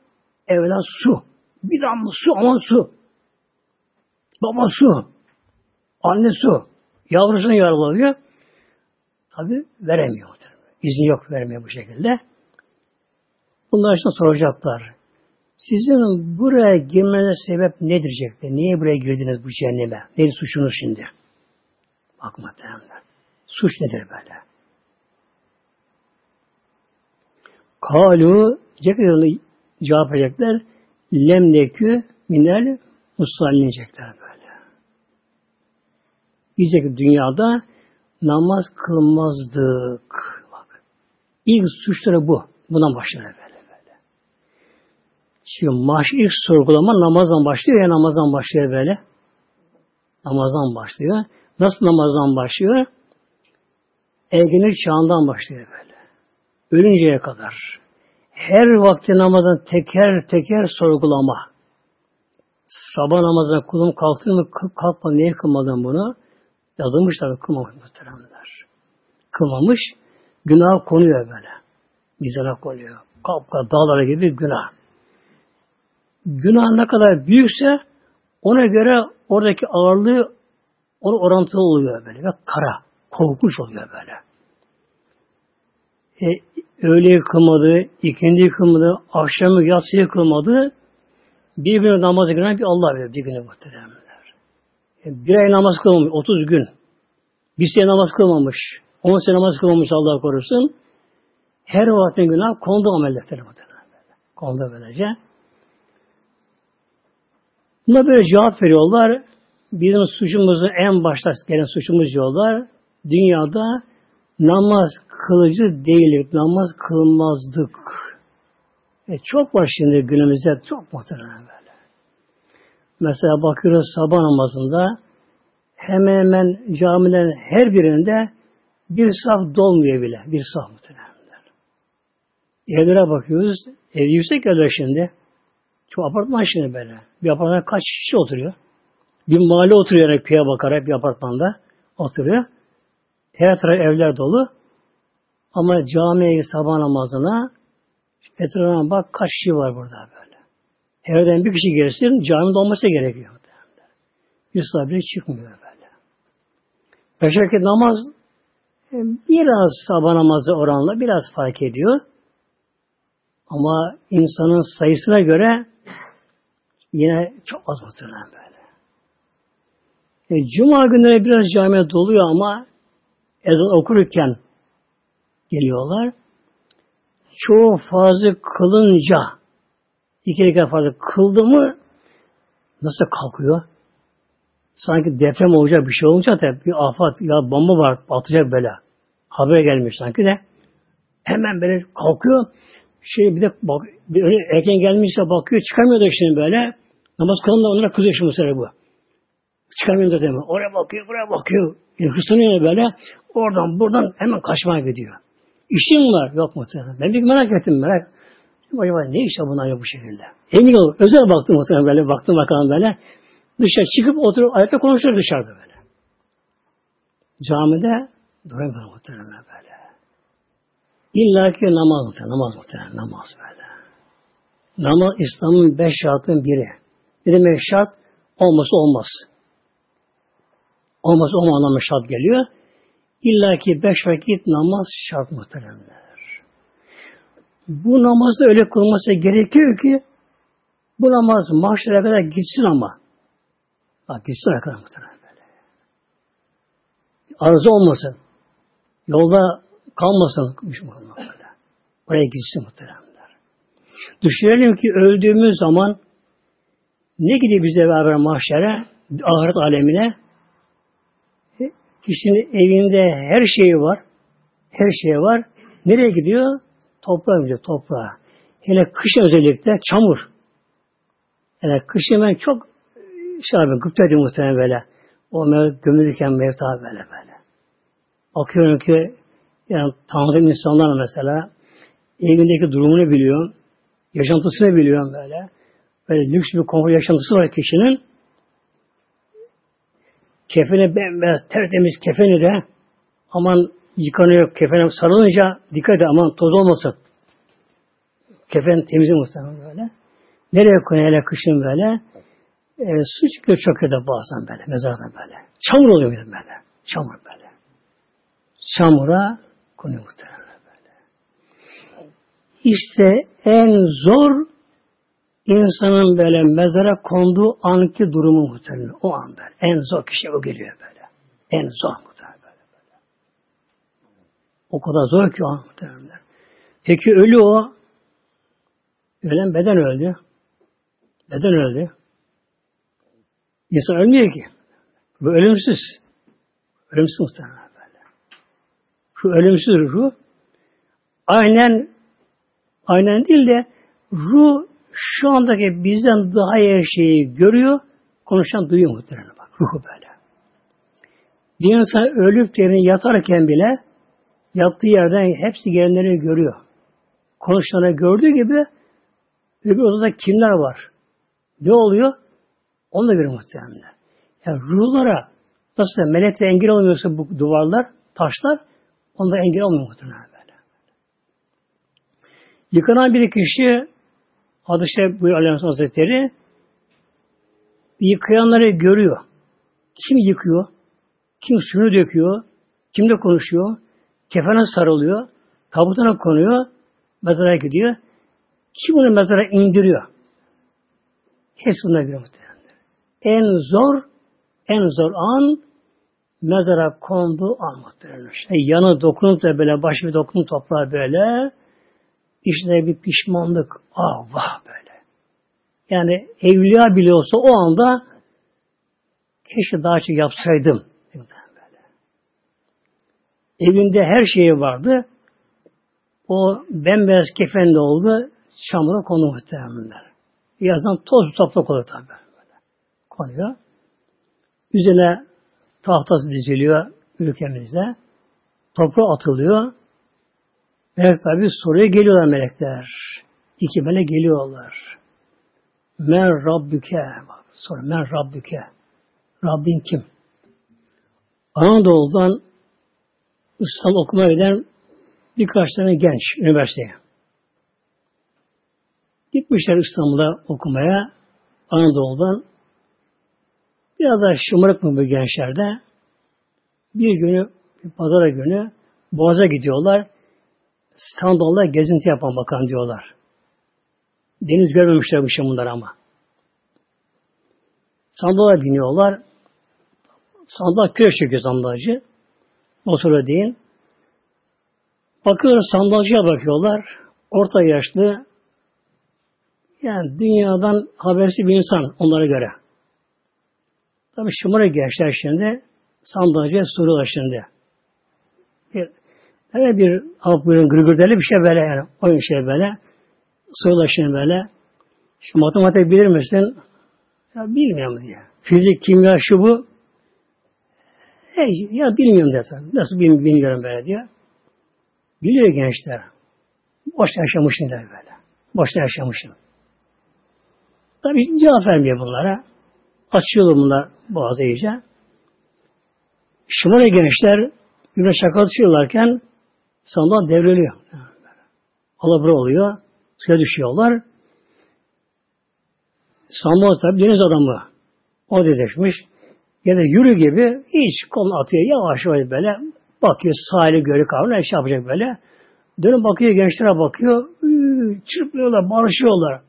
evvela su. Bir damla su aman su. Baba su. Anne su. Yavrusunu yaralıyor. Tabi veremiyor. İzni yok vermiyor bu şekilde. Bunlar için soracaklar. Sizin buraya girmenize sebep nedir diyecekler? Niye buraya girdiniz bu cehenneme? Nedir suçunuz şimdi? Bak muhtemelen. Suç nedir böyle? Kalu cevap cevap verecekler. Lemlekü minel musallin diyecekler böyle. Diyecek dünyada namaz kılmazdık. Bak. İlk suçları bu. Buna başlar. Şimdi maaş ilk sorgulama namazdan başlıyor ya namazdan başlıyor böyle. Namazdan başlıyor. Nasıl namazdan başlıyor? Ergenlik çağından başlıyor böyle. Ölünceye kadar. Her vakti namazdan teker teker sorgulama. Sabah namazına kulum kalktı mı kalkma niye kılmadın bunu? Yazılmış tabi kılmamış muhteremler. Kılmamış günah konuyor böyle. Mizana konuyor. Kapka dağlara gibi günah. Günah ne kadar büyükse ona göre oradaki ağırlığı onu orantılı oluyor böyle ve kara, korkunç oluyor böyle. E, öğle kılmadı, ikindi kılmadı, akşamı yatsıyı kılmadı, birbirine namazı giren bir Allah bilir, birbirine muhteremler. E, bir ay namaz kılmamış, 30 gün. Bir sene namaz kılmamış, 10 sene namaz kılmamış Allah korusun. Her vaktin günah kondu amelletleri muhtemelen. Kondu böylece. Buna böyle cevap veriyorlar. Bizim suçumuzu en başta gelen suçumuz diyorlar. Dünyada namaz kılıcı değildik. Namaz kılmazdık. E çok var şimdi günümüzde çok muhtemelen böyle. Mesela bakıyoruz sabah namazında hemen hemen camilerin her birinde bir saf dolmuyor bile. Bir saf muhtemelen. Evlere bakıyoruz. Ev yüksek evler şimdi. Çok apartman şimdi böyle. Bir apartmanda kaç kişi oturuyor? Bir mahalle oturuyor yani köye bakarak bir apartmanda oturuyor. Her taraf evler dolu. Ama camiye sabah namazına etrafına bak kaç kişi var burada böyle. Evden bir kişi gelsin camide olması gerekiyor. Bir sabri çıkmıyor böyle. Beşerki namaz e, biraz sabah namazı oranla biraz fark ediyor. Ama insanın sayısına göre yine çok az muhtemelen böyle. E, Cuma günleri biraz camiye doluyor ama ezan okurken geliyorlar. çoğu fazla kılınca iki rekat fazla kıldı mı nasıl kalkıyor? Sanki deprem olacak bir şey olunca da bir afat ya bomba var atacak böyle. Haber gelmiş sanki de. Hemen böyle kalkıyor. Şey bir de bak, bir öyle erken gelmişse bakıyor çıkamıyor da şimdi böyle. Namaz kılında onlara kızıyor şimdi sefer bu. Çıkamıyor da deme. Oraya bakıyor, buraya bakıyor. Yani hırslanıyor böyle. Oradan buradan hemen kaçmaya gidiyor. İşin var. Yok muhtemelen. Ben bir merak ettim merak. Acaba ne işe bunlar yok bu şekilde? Emin ol. Özel baktım muhtemelen böyle. Baktım bakalım böyle. Dışarı çıkıp oturup ayakta konuşuyor dışarıda böyle. Camide duramıyor muhtemelen böyle. İlla ki namaz muhtemelen. Namaz muhtemelen. Namaz böyle. Namaz İslam'ın beş şartının biri. Bir demek şart olması olmaz. Olmaz olma anlamı şart geliyor. İlla ki beş vakit namaz şart muhteremler. Bu namazda öyle kılması gerekiyor ki bu namaz mahşere kadar gitsin ama. Bak gitsin kadar muhterem böyle. Arıza olmasın. Yolda kalmasın. Oraya gitsin muhteremler. Düşünelim ki öldüğümüz zaman ne gidiyor bize beraber mahşere, ahiret alemine? Kişinin evinde her şeyi var. Her şey var. Nereye gidiyor? Toprağa gidiyor, toprağa. Hele kışın özellikle çamur. Yani kışın ben çok şey abi, gıptaydım muhtemelen böyle. O gömülürken mevta böyle böyle. Bakıyorum ki yani tanıdığım insanlar mesela evindeki durumunu biliyor. Yaşantısını biliyorum böyle. Böyle lüks bir konfor yaşantısı var kişinin. Kefeni bembeyaz, tertemiz kefeni de aman yıkanıyor, kefene sarılınca dikkat et aman toz olmasın. Kefen temiz muhtemelen böyle. Nereye koyuyor hele kışın böyle? E, su çıkıyor çöküyor da bazen böyle, mezarda böyle. Çamur oluyor böyle. Çamur böyle. Çamura konuyor muhtemelen böyle. İşte en zor insanın böyle mezara konduğu anki durumu muhtemelen. O an böyle. En zor kişi o geliyor böyle. En zor muhtemelen böyle. O kadar zor ki o an muhtemelen. Peki ölü o. Ölen beden öldü. Beden öldü. İnsan ölmüyor ki. Bu ölümsüz. Ölümsüz muhtemelen böyle. Şu ölümsüz ruh aynen aynen değil de ruh şu andaki bizden daha iyi şeyi görüyor, konuşan duyuyor muhtemelen bak. Ruhu böyle. Bir insan ölüp yerini yatarken bile yattığı yerden hepsi gelenleri görüyor. Konuşanları gördüğü gibi öbür odada kimler var? Ne oluyor? Onu da görüyor muhtemelen. Yani ruhlara nasıl melekle engel olmuyorsa bu duvarlar, taşlar, onda engel olmuyor muhtemelen böyle. Yıkanan bir kişi Adı şey bu Aleyhisselam Hazretleri yıkayanları görüyor. Kim yıkıyor? Kim suyunu döküyor? Kim de konuşuyor? Kefene sarılıyor. Tabutuna konuyor. Mezara gidiyor. Kim onu mezara indiriyor? Hepsi bunlar görüyor muhtemelen. En zor, en zor an mezara konduğu an muhtemelen. Şey, yanı dokunup da böyle başı dokunup toprağa böyle İşte bir pişmanlık, ah vah böyle. Yani evliya bile olsa o anda keşke daha çok yapsaydım. Böyle. Evinde her şeyi vardı. O bembeyaz kefenli oldu. Çamura konu muhtemelenler. Birazdan toz toprak olur tabi. Konuyor. Üzerine tahtası diziliyor ülkemizde. Toprağa atılıyor. Melek tabi soruya geliyorlar melekler. İki melek geliyorlar. Men Rabbüke. Sonra men Rabbüke. Rabbin kim? Anadolu'dan İslam okumaya giden birkaç tane genç üniversiteye. Gitmişler İstanbul'a okumaya Anadolu'dan. Biraz da şımarık mı bu gençlerde? Bir günü, bir pazara günü Boğaz'a gidiyorlar. Sandalda gezinti yapan bakan diyorlar. Deniz görmemişler bu şey bunlar ama. Sandala biniyorlar. Sandal köy çekiyor sandalcı. Motora değil. Bakıyorlar sandalcıya bakıyorlar. orta yaşlı yani dünyadan habersiz bir insan onlara göre. Tabi şımara gençler şimdi sandalye soruyorlar şimdi. Bir, böyle bir halk buyurun gırgırdeli bir şey böyle yani. Oyun şey böyle. Şimdi böyle. Şu matematik bilir misin? Ya bilmiyorum diye. Fizik, kimya, şu bu. Hey, ya bilmiyorum diye. Nasıl bilmiyorum böyle diye. Biliyor gençler. Boşta yaşamışsın der böyle. Boşta yaşamışsın. Tabi cevap vermiyor bunlara. Açıyorlar bunlar boğazı iyice. Şımara gençler güneş şakatışıyorlarken sandal devriliyor. Alabra oluyor. Suya düşüyorlar. Sandal tabi deniz adamı. O dedekmiş. Ya da yürü gibi hiç kolunu atıyor. Yavaş yavaş böyle bakıyor sahili görüyor kavramı. Şey yapacak böyle. Dönüp bakıyor gençlere bakıyor. Çırpıyorlar, barışıyorlar.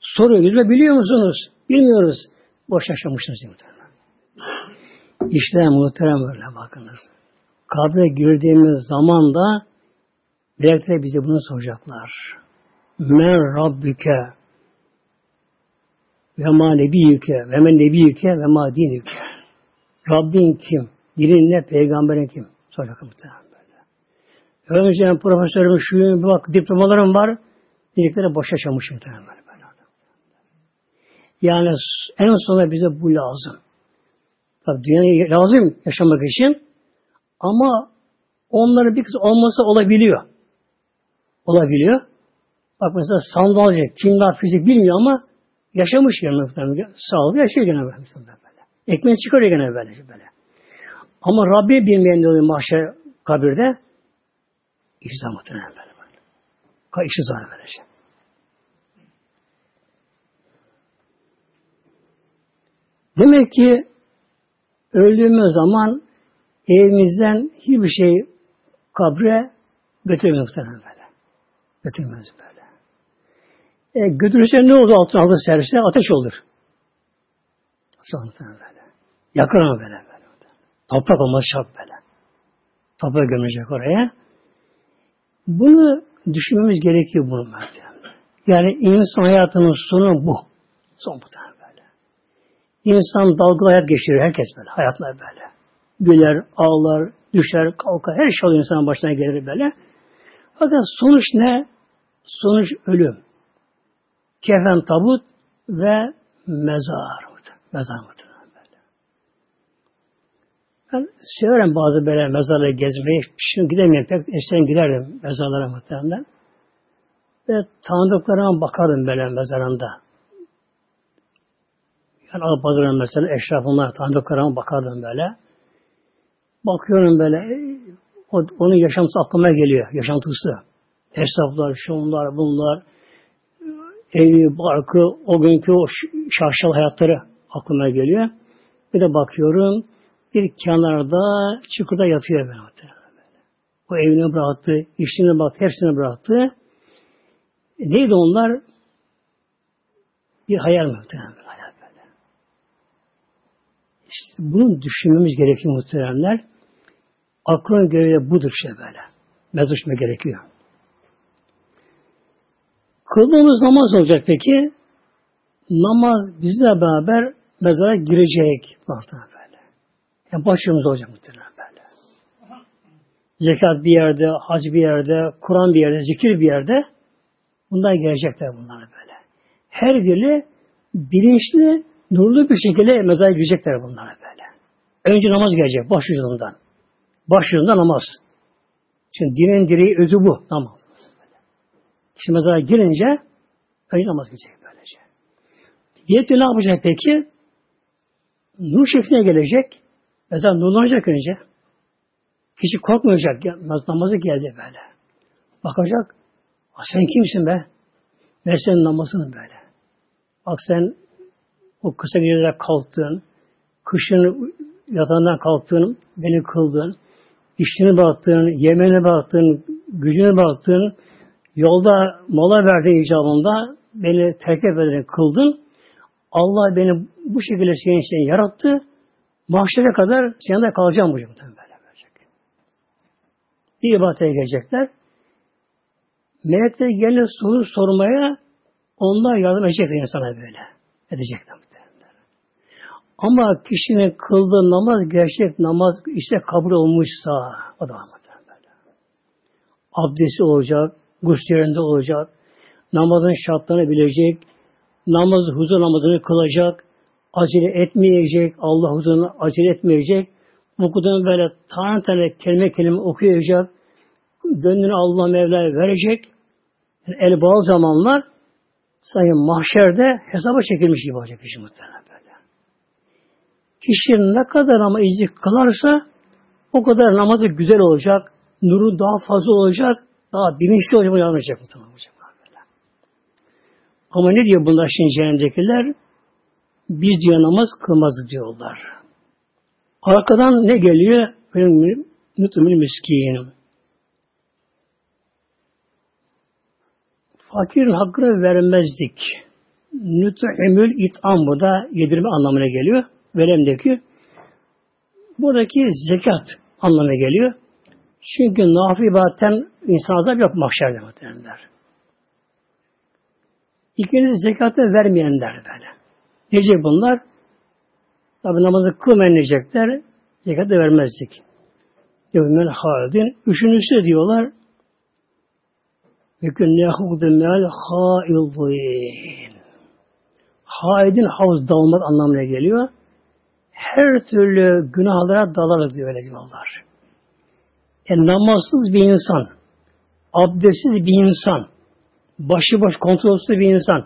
Soruyor. Yüzme biliyor musunuz? Bilmiyoruz. Boş yaşamışsınız muhtemelen. İşte muhterem böyle bakınız. Kabre girdiğimiz zaman da melekler bize bunu soracaklar. Men Rabbüke ve ma nebiyüke ve men nebiyüke ve ma dinüke. Rabbin kim? Dinin ne? Peygamberin kim? Soracak muhtemelen böyle. Önce profesörüm şu bak diplomalarım var. Diyecekleri boş yaşamış muhtemelen böyle. Yani en sonunda bize bu lazım. Tabi dünyaya lazım yaşamak için ama onların bir kısmı olmasa olabiliyor. Olabiliyor. Bak mesela sandalcı, kimya, fizik bilmiyor ama yaşamış yani. Sağlık yaşıyor gene böyle. Ekmeği çıkarıyor gene böyle. böyle. Ama Rabbi bilmeyen de oluyor mahşer kabirde. Zor muhtemelen böyle. böyle. İşi zor böylece. Demek ki öldüğümüz zaman evimizden hiçbir şey kabre götürmüyor muhtemelen böyle. Götürmez böyle. E, götürürse ne oldu altın altı servise? Ateş olur. Sonra böyle. Yakar ama böyle böyle. Toprak olmaz şart böyle. Toprak gömülecek oraya. Bunu düşünmemiz gerekiyor bunu muhtemelen. Yani insan hayatının sonu bu. Son bu tane. İnsan dalgalı hayat geçiriyor. Herkes böyle. Hayatlar böyle. Güler, ağlar, düşer, kalkar. Her şey oluyor insanın başına gelir böyle. Fakat sonuç ne? Sonuç ölüm. Kefen tabut ve mezar. Mezar muhtemelen böyle. Ben severim bazı böyle mezarları gezmeyi. Şimdi gidemiyorum pek. Eskiden giderdim mezarlara muhtemelen. Ve tanıdıklarıma bakardım böyle mezarında. Yani Arap pazarına mesela eşrafımlar, tanıdıklarıma bakardım böyle. Bakıyorum böyle, o, onun yaşantısı aklıma geliyor, yaşantısı. Hesaplar, şunlar, bunlar, evi, barkı, o günkü o şaşalı hayatları aklıma geliyor. Bir de bakıyorum, bir kenarda çukurda yatıyor ben böyle. O evini bıraktı, işini bıraktı, hepsini bıraktı. E, neydi onlar? Bir hayal muhtemelen. İşte bunu düşünmemiz gerekiyor muhteremler. Aklın görevi budur şey böyle. Mezuşma gerekiyor. Kıldığımız namaz olacak peki. Namaz bizle beraber mezara girecek. Muhtemelen böyle. Yani başımız olacak muhtemelen böyle. Zekat bir yerde, hac bir yerde, Kur'an bir yerde, zikir bir yerde bunlar gelecekler bunlar böyle. Her biri bilinçli nurlu bir şekilde mezara girecekler bunlara böyle. Önce namaz gelecek baş ucundan. Baş ucundan namaz. Çünkü dinin direği özü bu namaz. Kişi mezara girince önce namaz gelecek böylece. Diyette ne yapacak peki? Nur şekline gelecek. Mezar nurlanacak önce. Kişi korkmayacak. Namazı geldi böyle. Bakacak. Sen kimsin be? Ver senin namazını böyle. Bak sen o kısa gecede kalktın, kışın yatağından kalktın, beni kıldın, işini bıraktın, yemeğini bıraktın, gücünü bıraktın, yolda mola verdiğin icabında beni terk etmeden kıldın. Allah beni bu şekilde senin için yarattı. Mahşere kadar seninle kalacağım bu cümleden böyle verecek. Bir ibadete gelecekler. Melekler gelir soru sormaya onlar yardım edecekler insana böyle. Edecekler. Ama kişinin kıldığı namaz gerçek namaz işte kabul olmuşsa o da. Abdesti olacak, gusül olacak, namazın şartlarını bilecek, namazı huzur namazını kılacak, acele etmeyecek, Allah huzuruna acele etmeyecek, okuduğun böyle tane tane kelime kelime okuyacak, gönlünü Allah Mevla'ya verecek. Yani el bağlı zamanlar sanki mahşerde hesaba çekilmiş gibi olacak kişi muhtemelen. Kişi ne kadar ama izi kılarsa o kadar namazı güzel olacak, nuru daha fazla olacak, daha bilinçli olacak, uyanacak muhtemelen. Böyle. Ama ne diyor bunlar şimdi cehennemdekiler? Biz diyor namaz kılmazdı diyorlar. Arkadan ne geliyor? Benim mütümün miskinim. Fakirin hakkını vermezdik. Nüt'imül it'am burada yedirme anlamına geliyor. Veremdeki. Buradaki zekat anlamına geliyor. Çünkü nafi ibadetten insan azap yok mahşerde muhtemelenler. İkincisi zekatı vermeyenler böyle. Necek bunlar? Tabi namazı kılmayan necekler zekat da vermezdik. Yevmel halidin. Üçüncüsü diyorlar ve kunne hudumel haidin. Haidin havuz dalmak anlamına geliyor. Her türlü günahlara dalarız diyor öyle diyorlar. Yani namazsız bir insan, abdestsiz bir insan, başıboş kontrolsüz bir insan,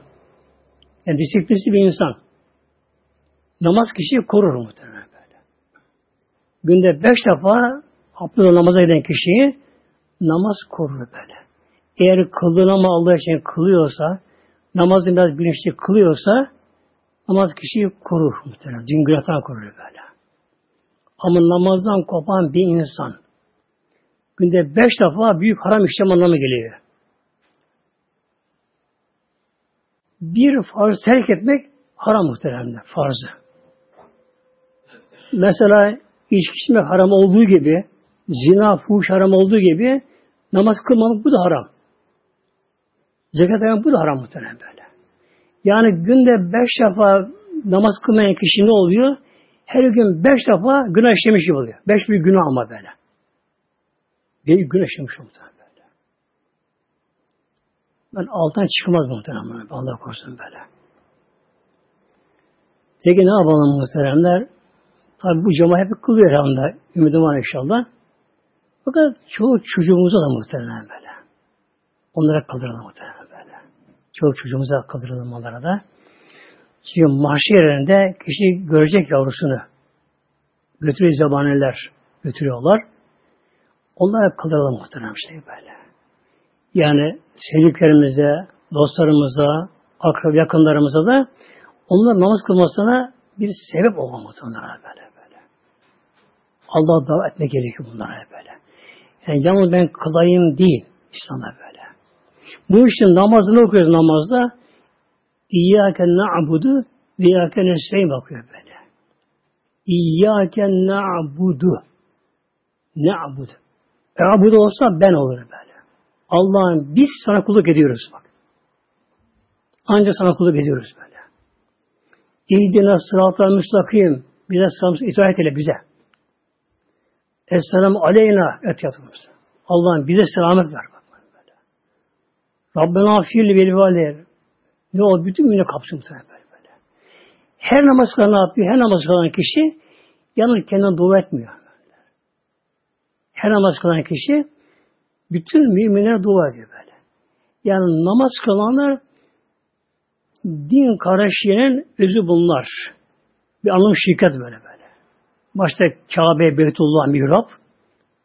yani disiplinsiz bir insan, namaz kişiyi korur muhtemelen böyle. Günde beş defa abdest namaza giden kişiyi namaz korur böyle. Eğer kıldığını ama Allah için kılıyorsa, namazı biraz bilinçli kılıyorsa, namaz kişiyi korur muhtemelen. Din günahtan korur böyle. Ama namazdan kopan bir insan, günde beş defa büyük haram işlem anlamı geliyor. Bir farz terk etmek haram muhteremler, farzı. Mesela içki içmek haram olduğu gibi, zina, fuhuş haram olduğu gibi, namaz kılmamak bu da haram. Zekat vermek bu da haram muhtemelen böyle. Yani günde beş defa namaz kılmayan kişi ne oluyor? Her gün beş defa günah işlemiş gibi oluyor. Beş bir günah ama böyle. Bir günah işlemiş muhtemelen böyle. Ben alttan çıkmaz muhtemelen Allah korusun böyle. Peki ne yapalım muhteremler? Tabi bu cemaat hep kılıyor herhalde. Ümidim var inşallah. Fakat çoğu çocuğumuza da muhtemelen böyle. Onlara kaldıralım muhtemelen. Çok çocuğumuza kaldıralım onlara da. Çünkü mahşerinde kişi görecek yavrusunu. Götürüyor zabaneler götürüyorlar. Onlara kaldıralım muhterem şey böyle. Yani sevdiklerimize, dostlarımıza, akrab yakınlarımıza da onlar namaz kılmasına bir sebep olmamız onlara böyle böyle. Allah davet etmek gerekiyor bunlara böyle. Yani yalnız ben kılayım değil İslam'a böyle. Bu işte namazını okuyoruz namazda. İyyâke na'budu ve iyyâke nestaîn bakıyor böyle. İyyâke na'budu. Na'budu. E'budu olsa ben olurum böyle. Allah'ın biz sana kulluk ediyoruz bak. Ancak sana kulluk ediyoruz böyle. İhdina sıratal müstakim. Bize sıramız itaat ile bize. Esselamu aleyna et yatımız. Allah'ın bize selamet ver. Rabbena firli vel valer. Ne o bütün müne kapsın böyle böyle. Her namaz kılan ne yapıyor? Her namaz kılan kişi yalnız kendine dua etmiyor. Her namaz kılan kişi bütün müminlere dua ediyor böyle. Yani namaz kılanlar din kardeşliğinin özü bunlar. Bir anlam şirket böyle böyle. Başta Kabe, Beytullah, Mihrab,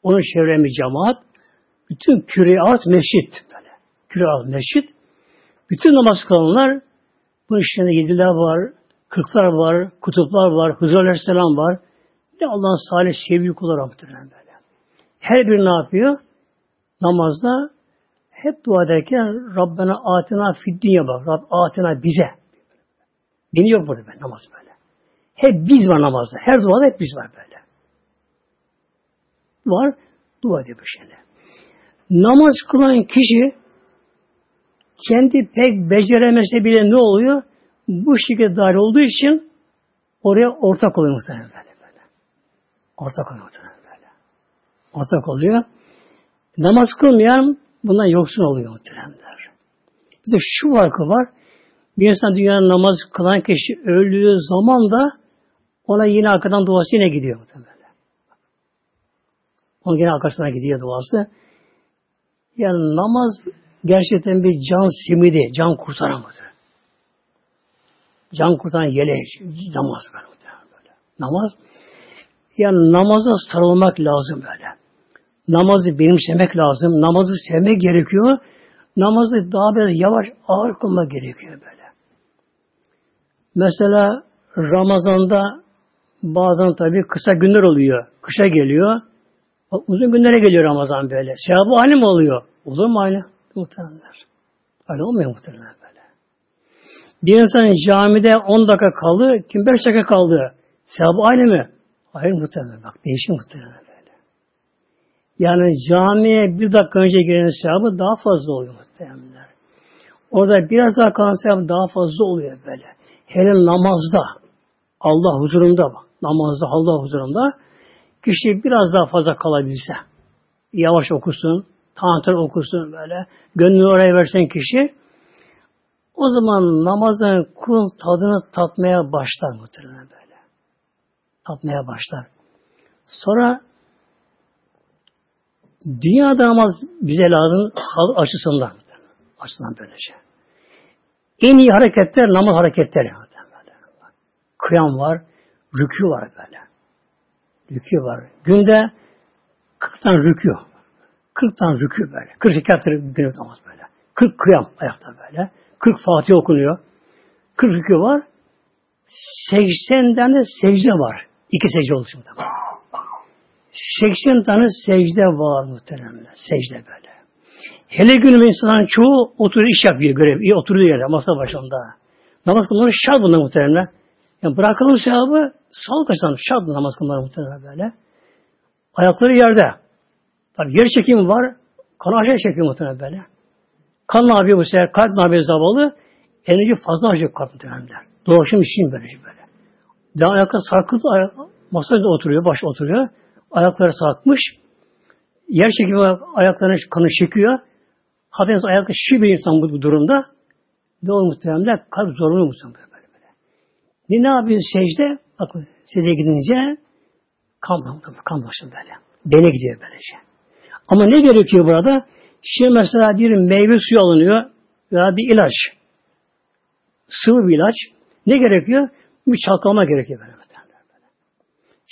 onun çevremi cemaat, bütün küre az mescit Küral Mescid. Bütün namaz kılanlar bu işlerinde yediler var, kırklar var, kutuplar var, Huzur Aleyhisselam var. Ne Allah'ın salih sevgi kulları muhtemelen böyle. Her biri ne yapıyor? Namazda hep dua ederken Rabbena atina fid dünya bak. Rab atina bize. Beni yok burada ben namaz böyle. Hep biz var namazda. Her duada hep biz var böyle. Var. Dua ediyor bu şeyle. Namaz kılan kişi kendi pek beceremese bile ne oluyor? Bu şekilde dahil olduğu için oraya ortak oluyor muhtemelen böyle. böyle. Ortak oluyor muhtemelen böyle. Ortak oluyor. Namaz kılmayan bundan yoksun oluyor muhtemelenler. Bir de şu farkı var. Bir insan dünyada namaz kılan kişi öldüğü zaman da ona yine arkadan duası yine gidiyor muhtemelen. Onun yine arkasına gidiyor duası. Yani namaz gerçekten bir can simidi, can kurtaramıdır. Can kurtaran yelek, namaz böyle. böyle. Namaz, yani namaza sarılmak lazım böyle. Namazı benimsemek lazım. Namazı sevmek gerekiyor. Namazı daha biraz yavaş, ağır kılmak gerekiyor böyle. Mesela Ramazan'da bazen tabi kısa günler oluyor. Kışa geliyor. Uzun günlere geliyor Ramazan böyle. Sevabı aynı mı oluyor? Olur mu aynı? Muhtemelenler. Öyle olmuyor muhtemelen böyle. Bir insan camide 10 dakika kaldı, kim 5 dakika kaldı. Sevabı aynı mı? Hayır muhtemelen. Bak değişik muhtemelen böyle. Yani camiye bir dakika önce giren sevabı daha fazla oluyor muhtemelen. Orada biraz daha kalan sevabı daha fazla oluyor böyle. Hele namazda, Allah huzurunda bak. Namazda, Allah huzurunda kişi biraz daha fazla kalabilse, yavaş okusun, tanıtır okusun böyle, gönlünü oraya versen kişi, o zaman namazın kul tadını tatmaya başlar muhtemelen böyle. Tatmaya başlar. Sonra dünyada namaz bize lazım açısından. Açısından böylece. En iyi hareketler namaz hareketleri. Kıyam var, rükû var böyle. Rükû var. Günde 40 tane rükû. 40 tane rükû böyle. 40 rekatları günlük namaz böyle. 40 kıyam ayakta böyle. 40 Fatih okunuyor. 40 rükû var. 80 tane secde var. İki secde oluşum tamam. 80 tane secde var muhteremler. Secde böyle. Hele günüm insanların çoğu oturuyor, iş yapıyor, görev. Oturuyor yere, masa başında. Namaz kılmaları şart bunlar muhteremler. Yani bırakalım sevabı, sağlık açısından şart namaz kılmaları muhteremler böyle. Ayakları yerde. Tabi yer çekimi var. Kan aşağı çekiyor muhtemelen böyle. Kan ne yapıyor bu sefer? Kalp ne yapıyor zavallı? Enerji fazla harcıyor kalp muhtemelenler. Dolaşım için böyle böyle. Daha ayakta sarkıntı ayak, masada oturuyor, baş oturuyor. Ayakları sarkmış. Yer çekimi ayaklarının kanı çekiyor. Hafif ayakta şişi bir insan bu, bu durumda. Ne olur muhtemelen? Kalp zorluyor muhtemelen böyle böyle. Ne, ne yapıyor secde? Bakın secdeye gidince kan, kan başında böyle. Bene gidiyor böylece. Ama ne gerekiyor burada? Şimdi mesela bir meyve suyu alınıyor veya bir ilaç. Sıvı bir ilaç. Ne gerekiyor? Bir çalkalama gerekiyor böyle.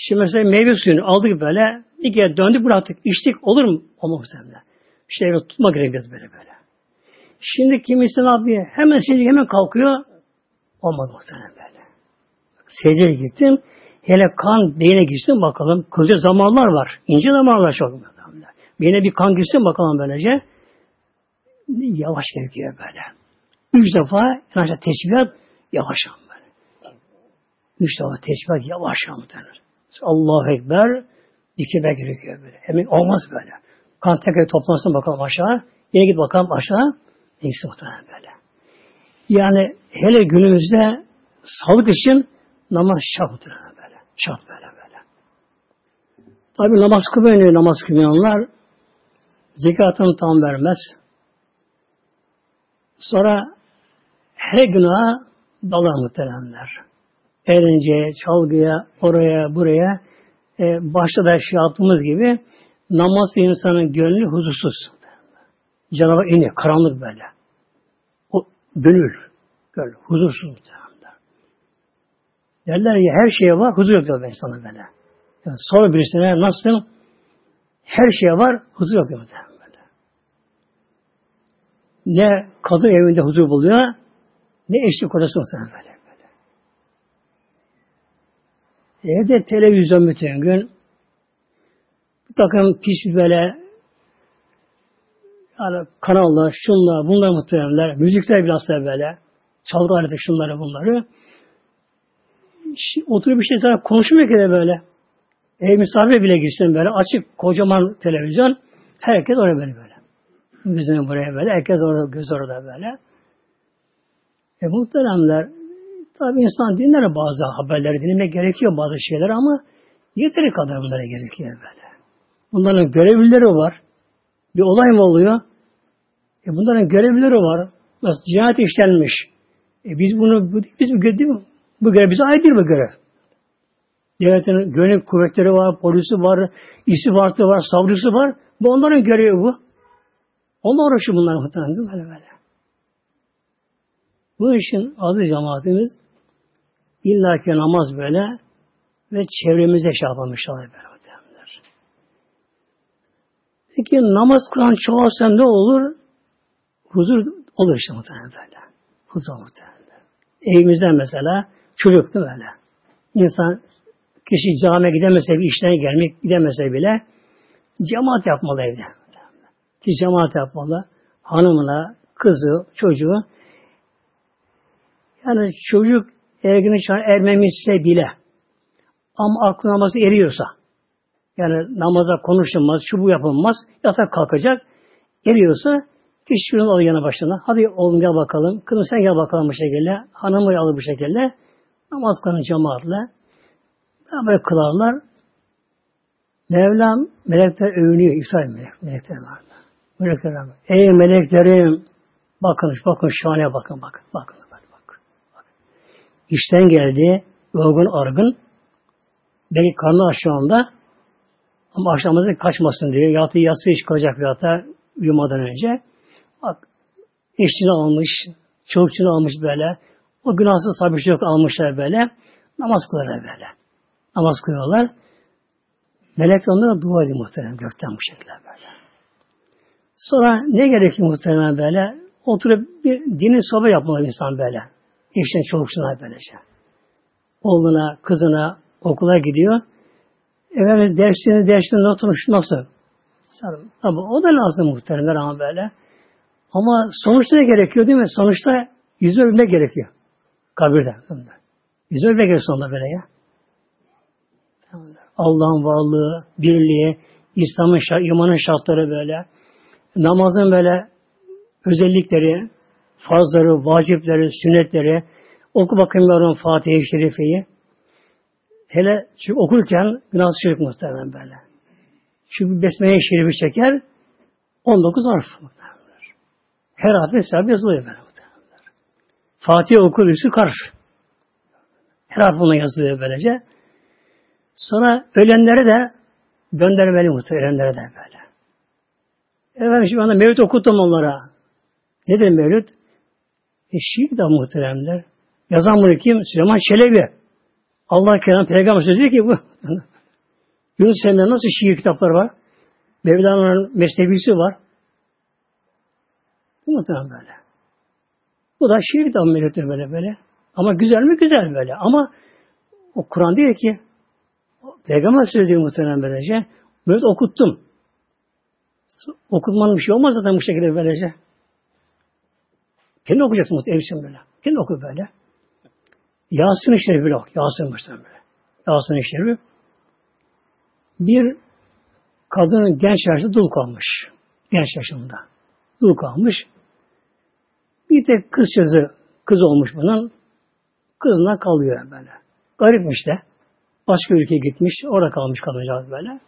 Şimdi mesela meyve suyunu aldık böyle, bir kere döndük bıraktık, içtik olur mu? Olmaz muhtemelen. İşte evet, tutmak gerekiyor böyle böyle. Şimdi kimisi ne yapıyor? Hemen secde hemen kalkıyor. Olmadı muhtemelen böyle. Secdeye gittim. Hele kan beyne girsin bakalım. Kızı zamanlar var. İnce zamanlar çok. Beyne bir kan girsin bakalım böylece. Yavaş gerekiyor böyle. Üç defa yavaş tesbihat yavaş böyle. Üç defa tesbihat yavaş denir. Allahu Ekber dikilmek gerekiyor böyle. Emin olmaz böyle. Kan tekrar toplansın bakalım aşağı. Yine git bakalım aşağı. Neyse muhtemelen böyle. Yani hele günümüzde sağlık için namaz şart böyle. Şart böyle böyle. Tabi namaz kılmayan namaz kılmayanlar zekatını tam vermez. Sonra her günaha dalar muhteremler. Eğlenceye, çalgıya, oraya, buraya e, başta da şey yaptığımız gibi namaz insanın gönlü huzursuz. Canavar iniyor, karanlık böyle. O gönül, gönül, huzursuz muhtemelen. Derler ya her şeye var, huzur yok diyor insana böyle. Yani sonra birisine nasılsın? Her şeye var, huzur yok diyor muhtemelen ne kadın evinde huzur buluyor, ne eşlik kocası muhtemelen böyle, böyle. Evde televizyon bütün gün bir takım pis böyle yani kanallar, şunlar, bunlar muhtemelenler, müzikler bilhassa böyle, çalgı aleti şunları bunları. Oturup bir şey sana konuşmuyor ki de böyle. Ev misafir bile gitsin böyle, açık kocaman televizyon, herkes oraya böyle böyle. Gözünü buraya böyle. Herkes orada, göz orada böyle. E muhteremler, tabi insan dinler bazı haberleri dinlemek gerekiyor bazı şeyler ama yeteri kadar bunlara gerekiyor böyle. Bunların görevlileri var. Bir olay mı oluyor? E bunların görevlileri var. Nasıl cinayet işlenmiş. E biz bunu, biz bu, mi? bu görev bize ait değil bu görev. Devletin gönül kuvvetleri var, polisi var, istihbaratı var, savcısı var. Bu onların görevi bu. Onlar uğraşıyor bunlar muhtemelen mi? Böyle böyle. Bu işin adı cemaatimiz illaki namaz böyle ve çevremize şey yapalım böyle. Peki namaz kılan çoğalsa ne olur? Huzur olur işte muhtemelen böyle. Huzur muhtemelen. Evimizden mesela çocuk değil böyle. İnsan kişi camiye gidemese bir işten gelmek gidemese bile cemaat yapmalı evde. Ki cemaat yapmalı. Hanımına, kızı, çocuğu. Yani çocuk ergin çağına ermemişse bile ama aklı namazı eriyorsa yani namaza konuşulmaz, şu bu yapılmaz, yatak kalkacak, eriyorsa kişi şunun yana başına. Hadi oğlum gel bakalım, kızım sen gel bakalım bu şekilde, hanımı alır bu şekilde, namaz kılın cemaatle. Böyle kılarlar. Mevlam melekler övünüyor, iftar melek, melekler var. Melekler var. Ey meleklerim, bakın, bakın şahane bakın, bakın, bakın, bakın, bakın. İşten geldi, yorgun argın, belki karnı aşağında, ama akşamızda kaçmasın diye, yatı yatsı iş kalacak bir hata uyumadan önce. Bak, eşini almış, çocukçunu almış böyle, o günahsız sabır yok almışlar böyle, namaz kılarlar böyle. Namaz kılıyorlar. Melek onlara dua ediyor muhtemelen gökten bu şekilde böyle. Sonra ne gerekiyor muhtemelen böyle? Oturup bir dini sohbet yapmalı insan böyle. İşten çolukçuna böylece. Oğluna, kızına okula gidiyor. Efendim dersini, dersini notunu nasıl? Tabi o da lazım muhtemelen ama böyle. Ama sonuçta ne gerekiyor değil mi? Sonuçta yüzü ölmek gerekiyor. Kabirde. Yüzü ölmek gerekiyor sonunda böyle ya. Allah'ın varlığı, birliği, İslam'ın imanın şartları böyle, namazın böyle özellikleri, fazları, vacipleri, sünnetleri, oku bakayım yavrum Fatiha-i Şerife'yi. Hele çünkü okurken günah şerif muhtemelen böyle. Çünkü Besmele-i Şerif'i çeker 19 harf muhtemelen. Her harfin sahibi yazılıyor böyle muhtemelen. Fatiha okur üstü karış. Her harf ona yazılıyor böylece. Sonra ölenlere de göndermeli muhtemelen de böyle. Efendim şimdi anda mevlüt okuttum onlara. Ne dedim mevlüt? E şiir de muhteremler. Yazan bunu kim? Süleyman Çelebi. Allah kelam peygamber diyor ki bu Yunus Emre'nin nasıl şiir kitapları var? Mevlana'nın mesnevisi var. Bu muhtemelen böyle. Bu da şiir kitabı mevlütü böyle böyle. Ama güzel mi? Güzel böyle. Ama o Kur'an değil ki. Peygamber söylüyor muhtemelen böylece. Böyle okuttum. Okutmanın bir şey olmaz zaten bu şekilde böylece. Kendi okuyacaksın muhtemelen evsin böyle. Kendi oku böyle. Yasin-i Şerif bile ok. Yasin muhtemelen böyle. Yasin-i. Bir kadının genç yaşta dul kalmış. Genç yaşında. Dul kalmış. Bir tek kız sözü kız olmuş bunun. Kızına kalıyor böyle. Garipmiş de. Başka ülkeye gitmiş. Orada kalmış kadıncağız böyle.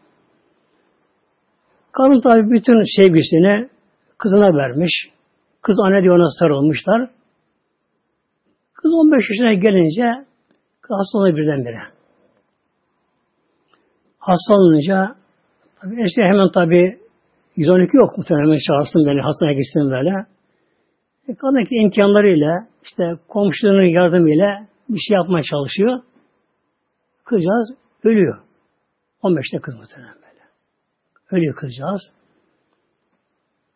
Kadın tabi bütün sevgisini kızına vermiş. Kız anne diye ona sarılmışlar. Kız 15 yaşına gelince hastalanıyor birdenbire. Hastalanınca tabi işte hemen tabi 112 yok muhtemelen hemen çağırsın beni hastaneye gitsin böyle. E, kadın ki imkanlarıyla işte komşularının yardımıyla bir şey yapmaya çalışıyor. Kızcağız ölüyor. 15'te kız muhtemelen Ölüyor kızcağız.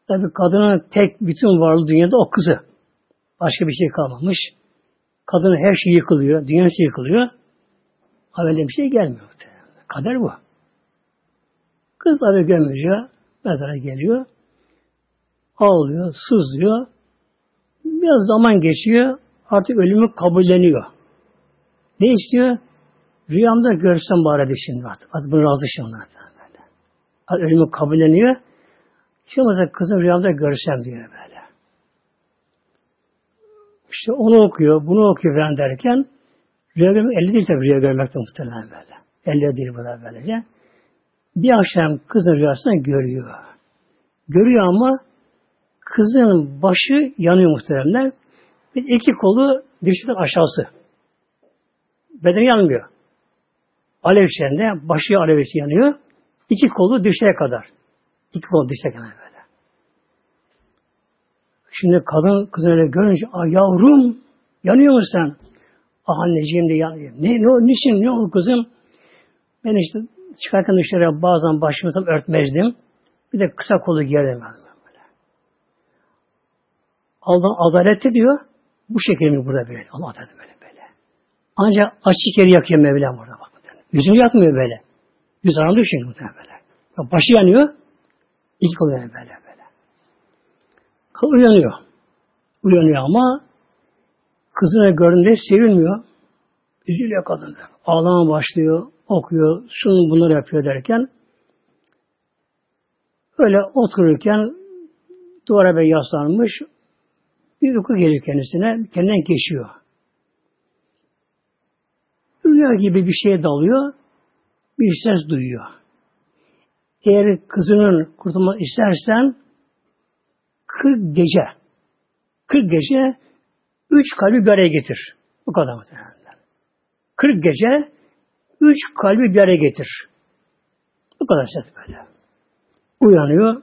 Tabi kadının tek bütün varlığı dünyada o kızı. Başka bir şey kalmamış. Kadının her şey yıkılıyor. Dünyası yıkılıyor. Ama bir şey gelmiyor. Kader bu. Kız tabi gömüyor. Mezara geliyor. Ağlıyor, sızlıyor. Biraz zaman geçiyor. Artık ölümü kabulleniyor. Ne istiyor? Rüyamda görsem bari şimdi artık. Artık bunu razı şimdi artık. Ölümü kabulleniyor. Mesela kızın rüyamda görsem diyor böyle. İşte onu okuyor, bunu okuyor falan derken rüya görmek, elde değil tabii rüya görmekte muhtemelen böyle. Elde değil bu da böylece. Bir akşam kızın rüyasını görüyor. Görüyor ama kızın başı yanıyor muhteremler. Bir iki kolu dirşekten aşağısı. Bedeni yanmıyor. Alev içinde başı alev yanıyor. İki kolu dirseğe kadar. İki kolu dirseğe kadar böyle. Şimdi kadın kızını öyle görünce, Aa, yavrum yanıyor musun sen? Ah anneciğim de yanıyor. Ne, ne, niçin, ne oldu kızım? Ben işte çıkarken dışarıya bazen başımı tam örtmezdim. Bir de kısa kolu giyerdim. Böyle. Allah adaleti diyor. Bu şekilde burada böyle. Allah adaleti böyle böyle. Ancak açık yeri yakıyor Mevlam burada bak. Yüzünü yakmıyor böyle. Yüz aranıyor çünkü böyle. Başı yanıyor. İki kolu böyle böyle. Kıl uyanıyor. Uyanıyor ama kızına görünce sevilmiyor. Üzülüyor kadın. Ağlama başlıyor. Okuyor. Şunu bunları yapıyor derken öyle otururken duvara bir yaslanmış bir uyku geliyor kendisine. Kendinden geçiyor. Rüya gibi bir şeye dalıyor. Bir ses duyuyor. Eğer kızının kurtulmak istersen 40 gece 40 gece 3 kalbi bir araya getir. Bu kadar muhtemelen. 40 gece 3 kalbi bir araya getir. Bu kadar ses böyle. Uyanıyor.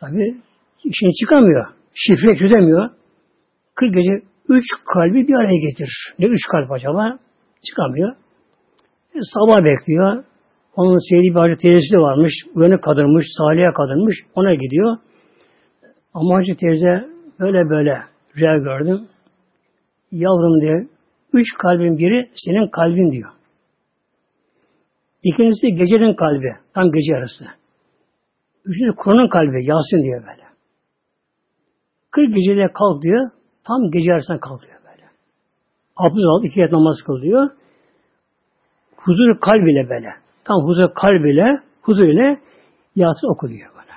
Tabi işini çıkamıyor. Şifre çözemiyor. 40 gece 3 kalbi bir araya getir. Ne 3 kalp acaba? Çıkamıyor. Sabah bekliyor. Onun sevdiği bir teyzesi varmış. Uyanık kadınmış, Salih'e kadınmış. Ona gidiyor. Ama hacı teyze böyle böyle rüya gördüm. Yavrum diyor, üç kalbin biri senin kalbin diyor. İkincisi gecenin kalbi, tam gece arası. Üçüncüsü Kur'an'ın kalbi, Yasin diyor böyle. Kırk gecede kalk diyor, tam gece arasında kalk diyor böyle. Abdest aldı, iki yet namaz kıl diyor. Huzur kalb ile böyle. Tam huzur kalb ile, huzur ile Yasin oku diyor böyle.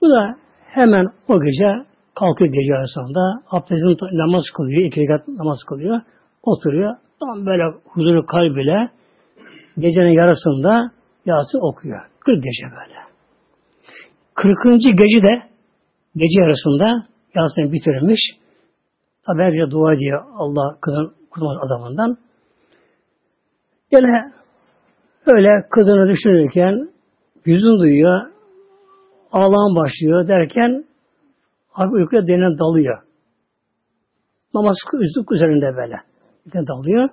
Bu da hemen o gece kalkıyor gece arasında. Abdestini namaz kılıyor, iki rekat namaz kılıyor. Oturuyor. Tam böyle huzuru kalb ile gecenin yarısında Yasin okuyor. 40 gece böyle. 40. gece de gece yarısında Yasin bitirmiş. Tabi her dua ediyor Allah kızın kurtulmaz adamından. Yine öyle kızını düşünürken yüzünü duyuyor, ağlam başlıyor derken abi uykuya denen dalıyor. Namaz üzük üzerinde böyle. Uykuya dalıyor.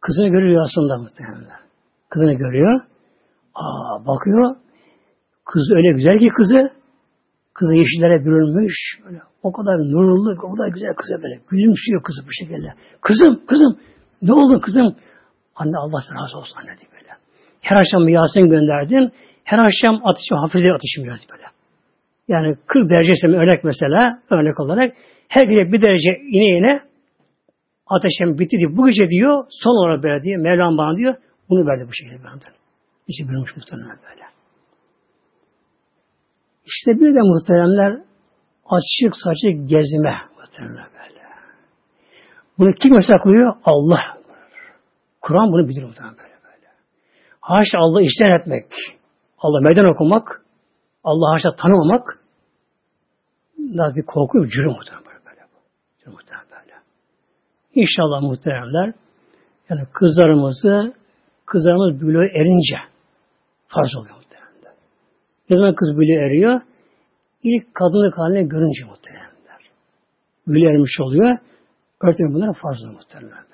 Kızını görüyor aslında muhtemelen. Kızını görüyor. Aa, bakıyor. Kız öyle güzel ki kızı. Kızı yeşillere bürünmüş. Böyle, o kadar nurlu, o kadar güzel kızı böyle. Gülümsüyor kızı bu şekilde. Kızım, kızım. Ne oldu kızım? Anne Allah sana razı olsun anne diye böyle. Her akşam Yasin gönderdin. Her akşam ateşim, hafifle ateşim biraz böyle. Yani 40 derecesi örnek mesela, örnek olarak her gece bir derece ine ine ateşim bitti diye. Bu gece diyor, son olarak böyle diyor, Mevlam bana diyor, bunu verdi bu şekilde benden. İçi bürünmüş muhtemelen böyle. İşte bir de muhteremler açık saçık gezme muhteremler böyle. Bunu kim yasaklıyor? Allah. Kur'an bunu bilir muhterem böyle böyle. Haşa Allah işler etmek. Allah meydan okumak. Allah haşa tanımamak daha bir korku, bir cürüm muhterem böyle. böyle. Cürüm muhterem böyle. İnşallah muhteremler yani kızlarımızı kızlarımız bülüğe erince farz oluyor muhteremler. Ne zaman kız bülüğe eriyor? İlk kadınlık haline görünce muhteremler. Bülüğe ermiş oluyor. Örtmek bunlara farz oluyor muhteremler.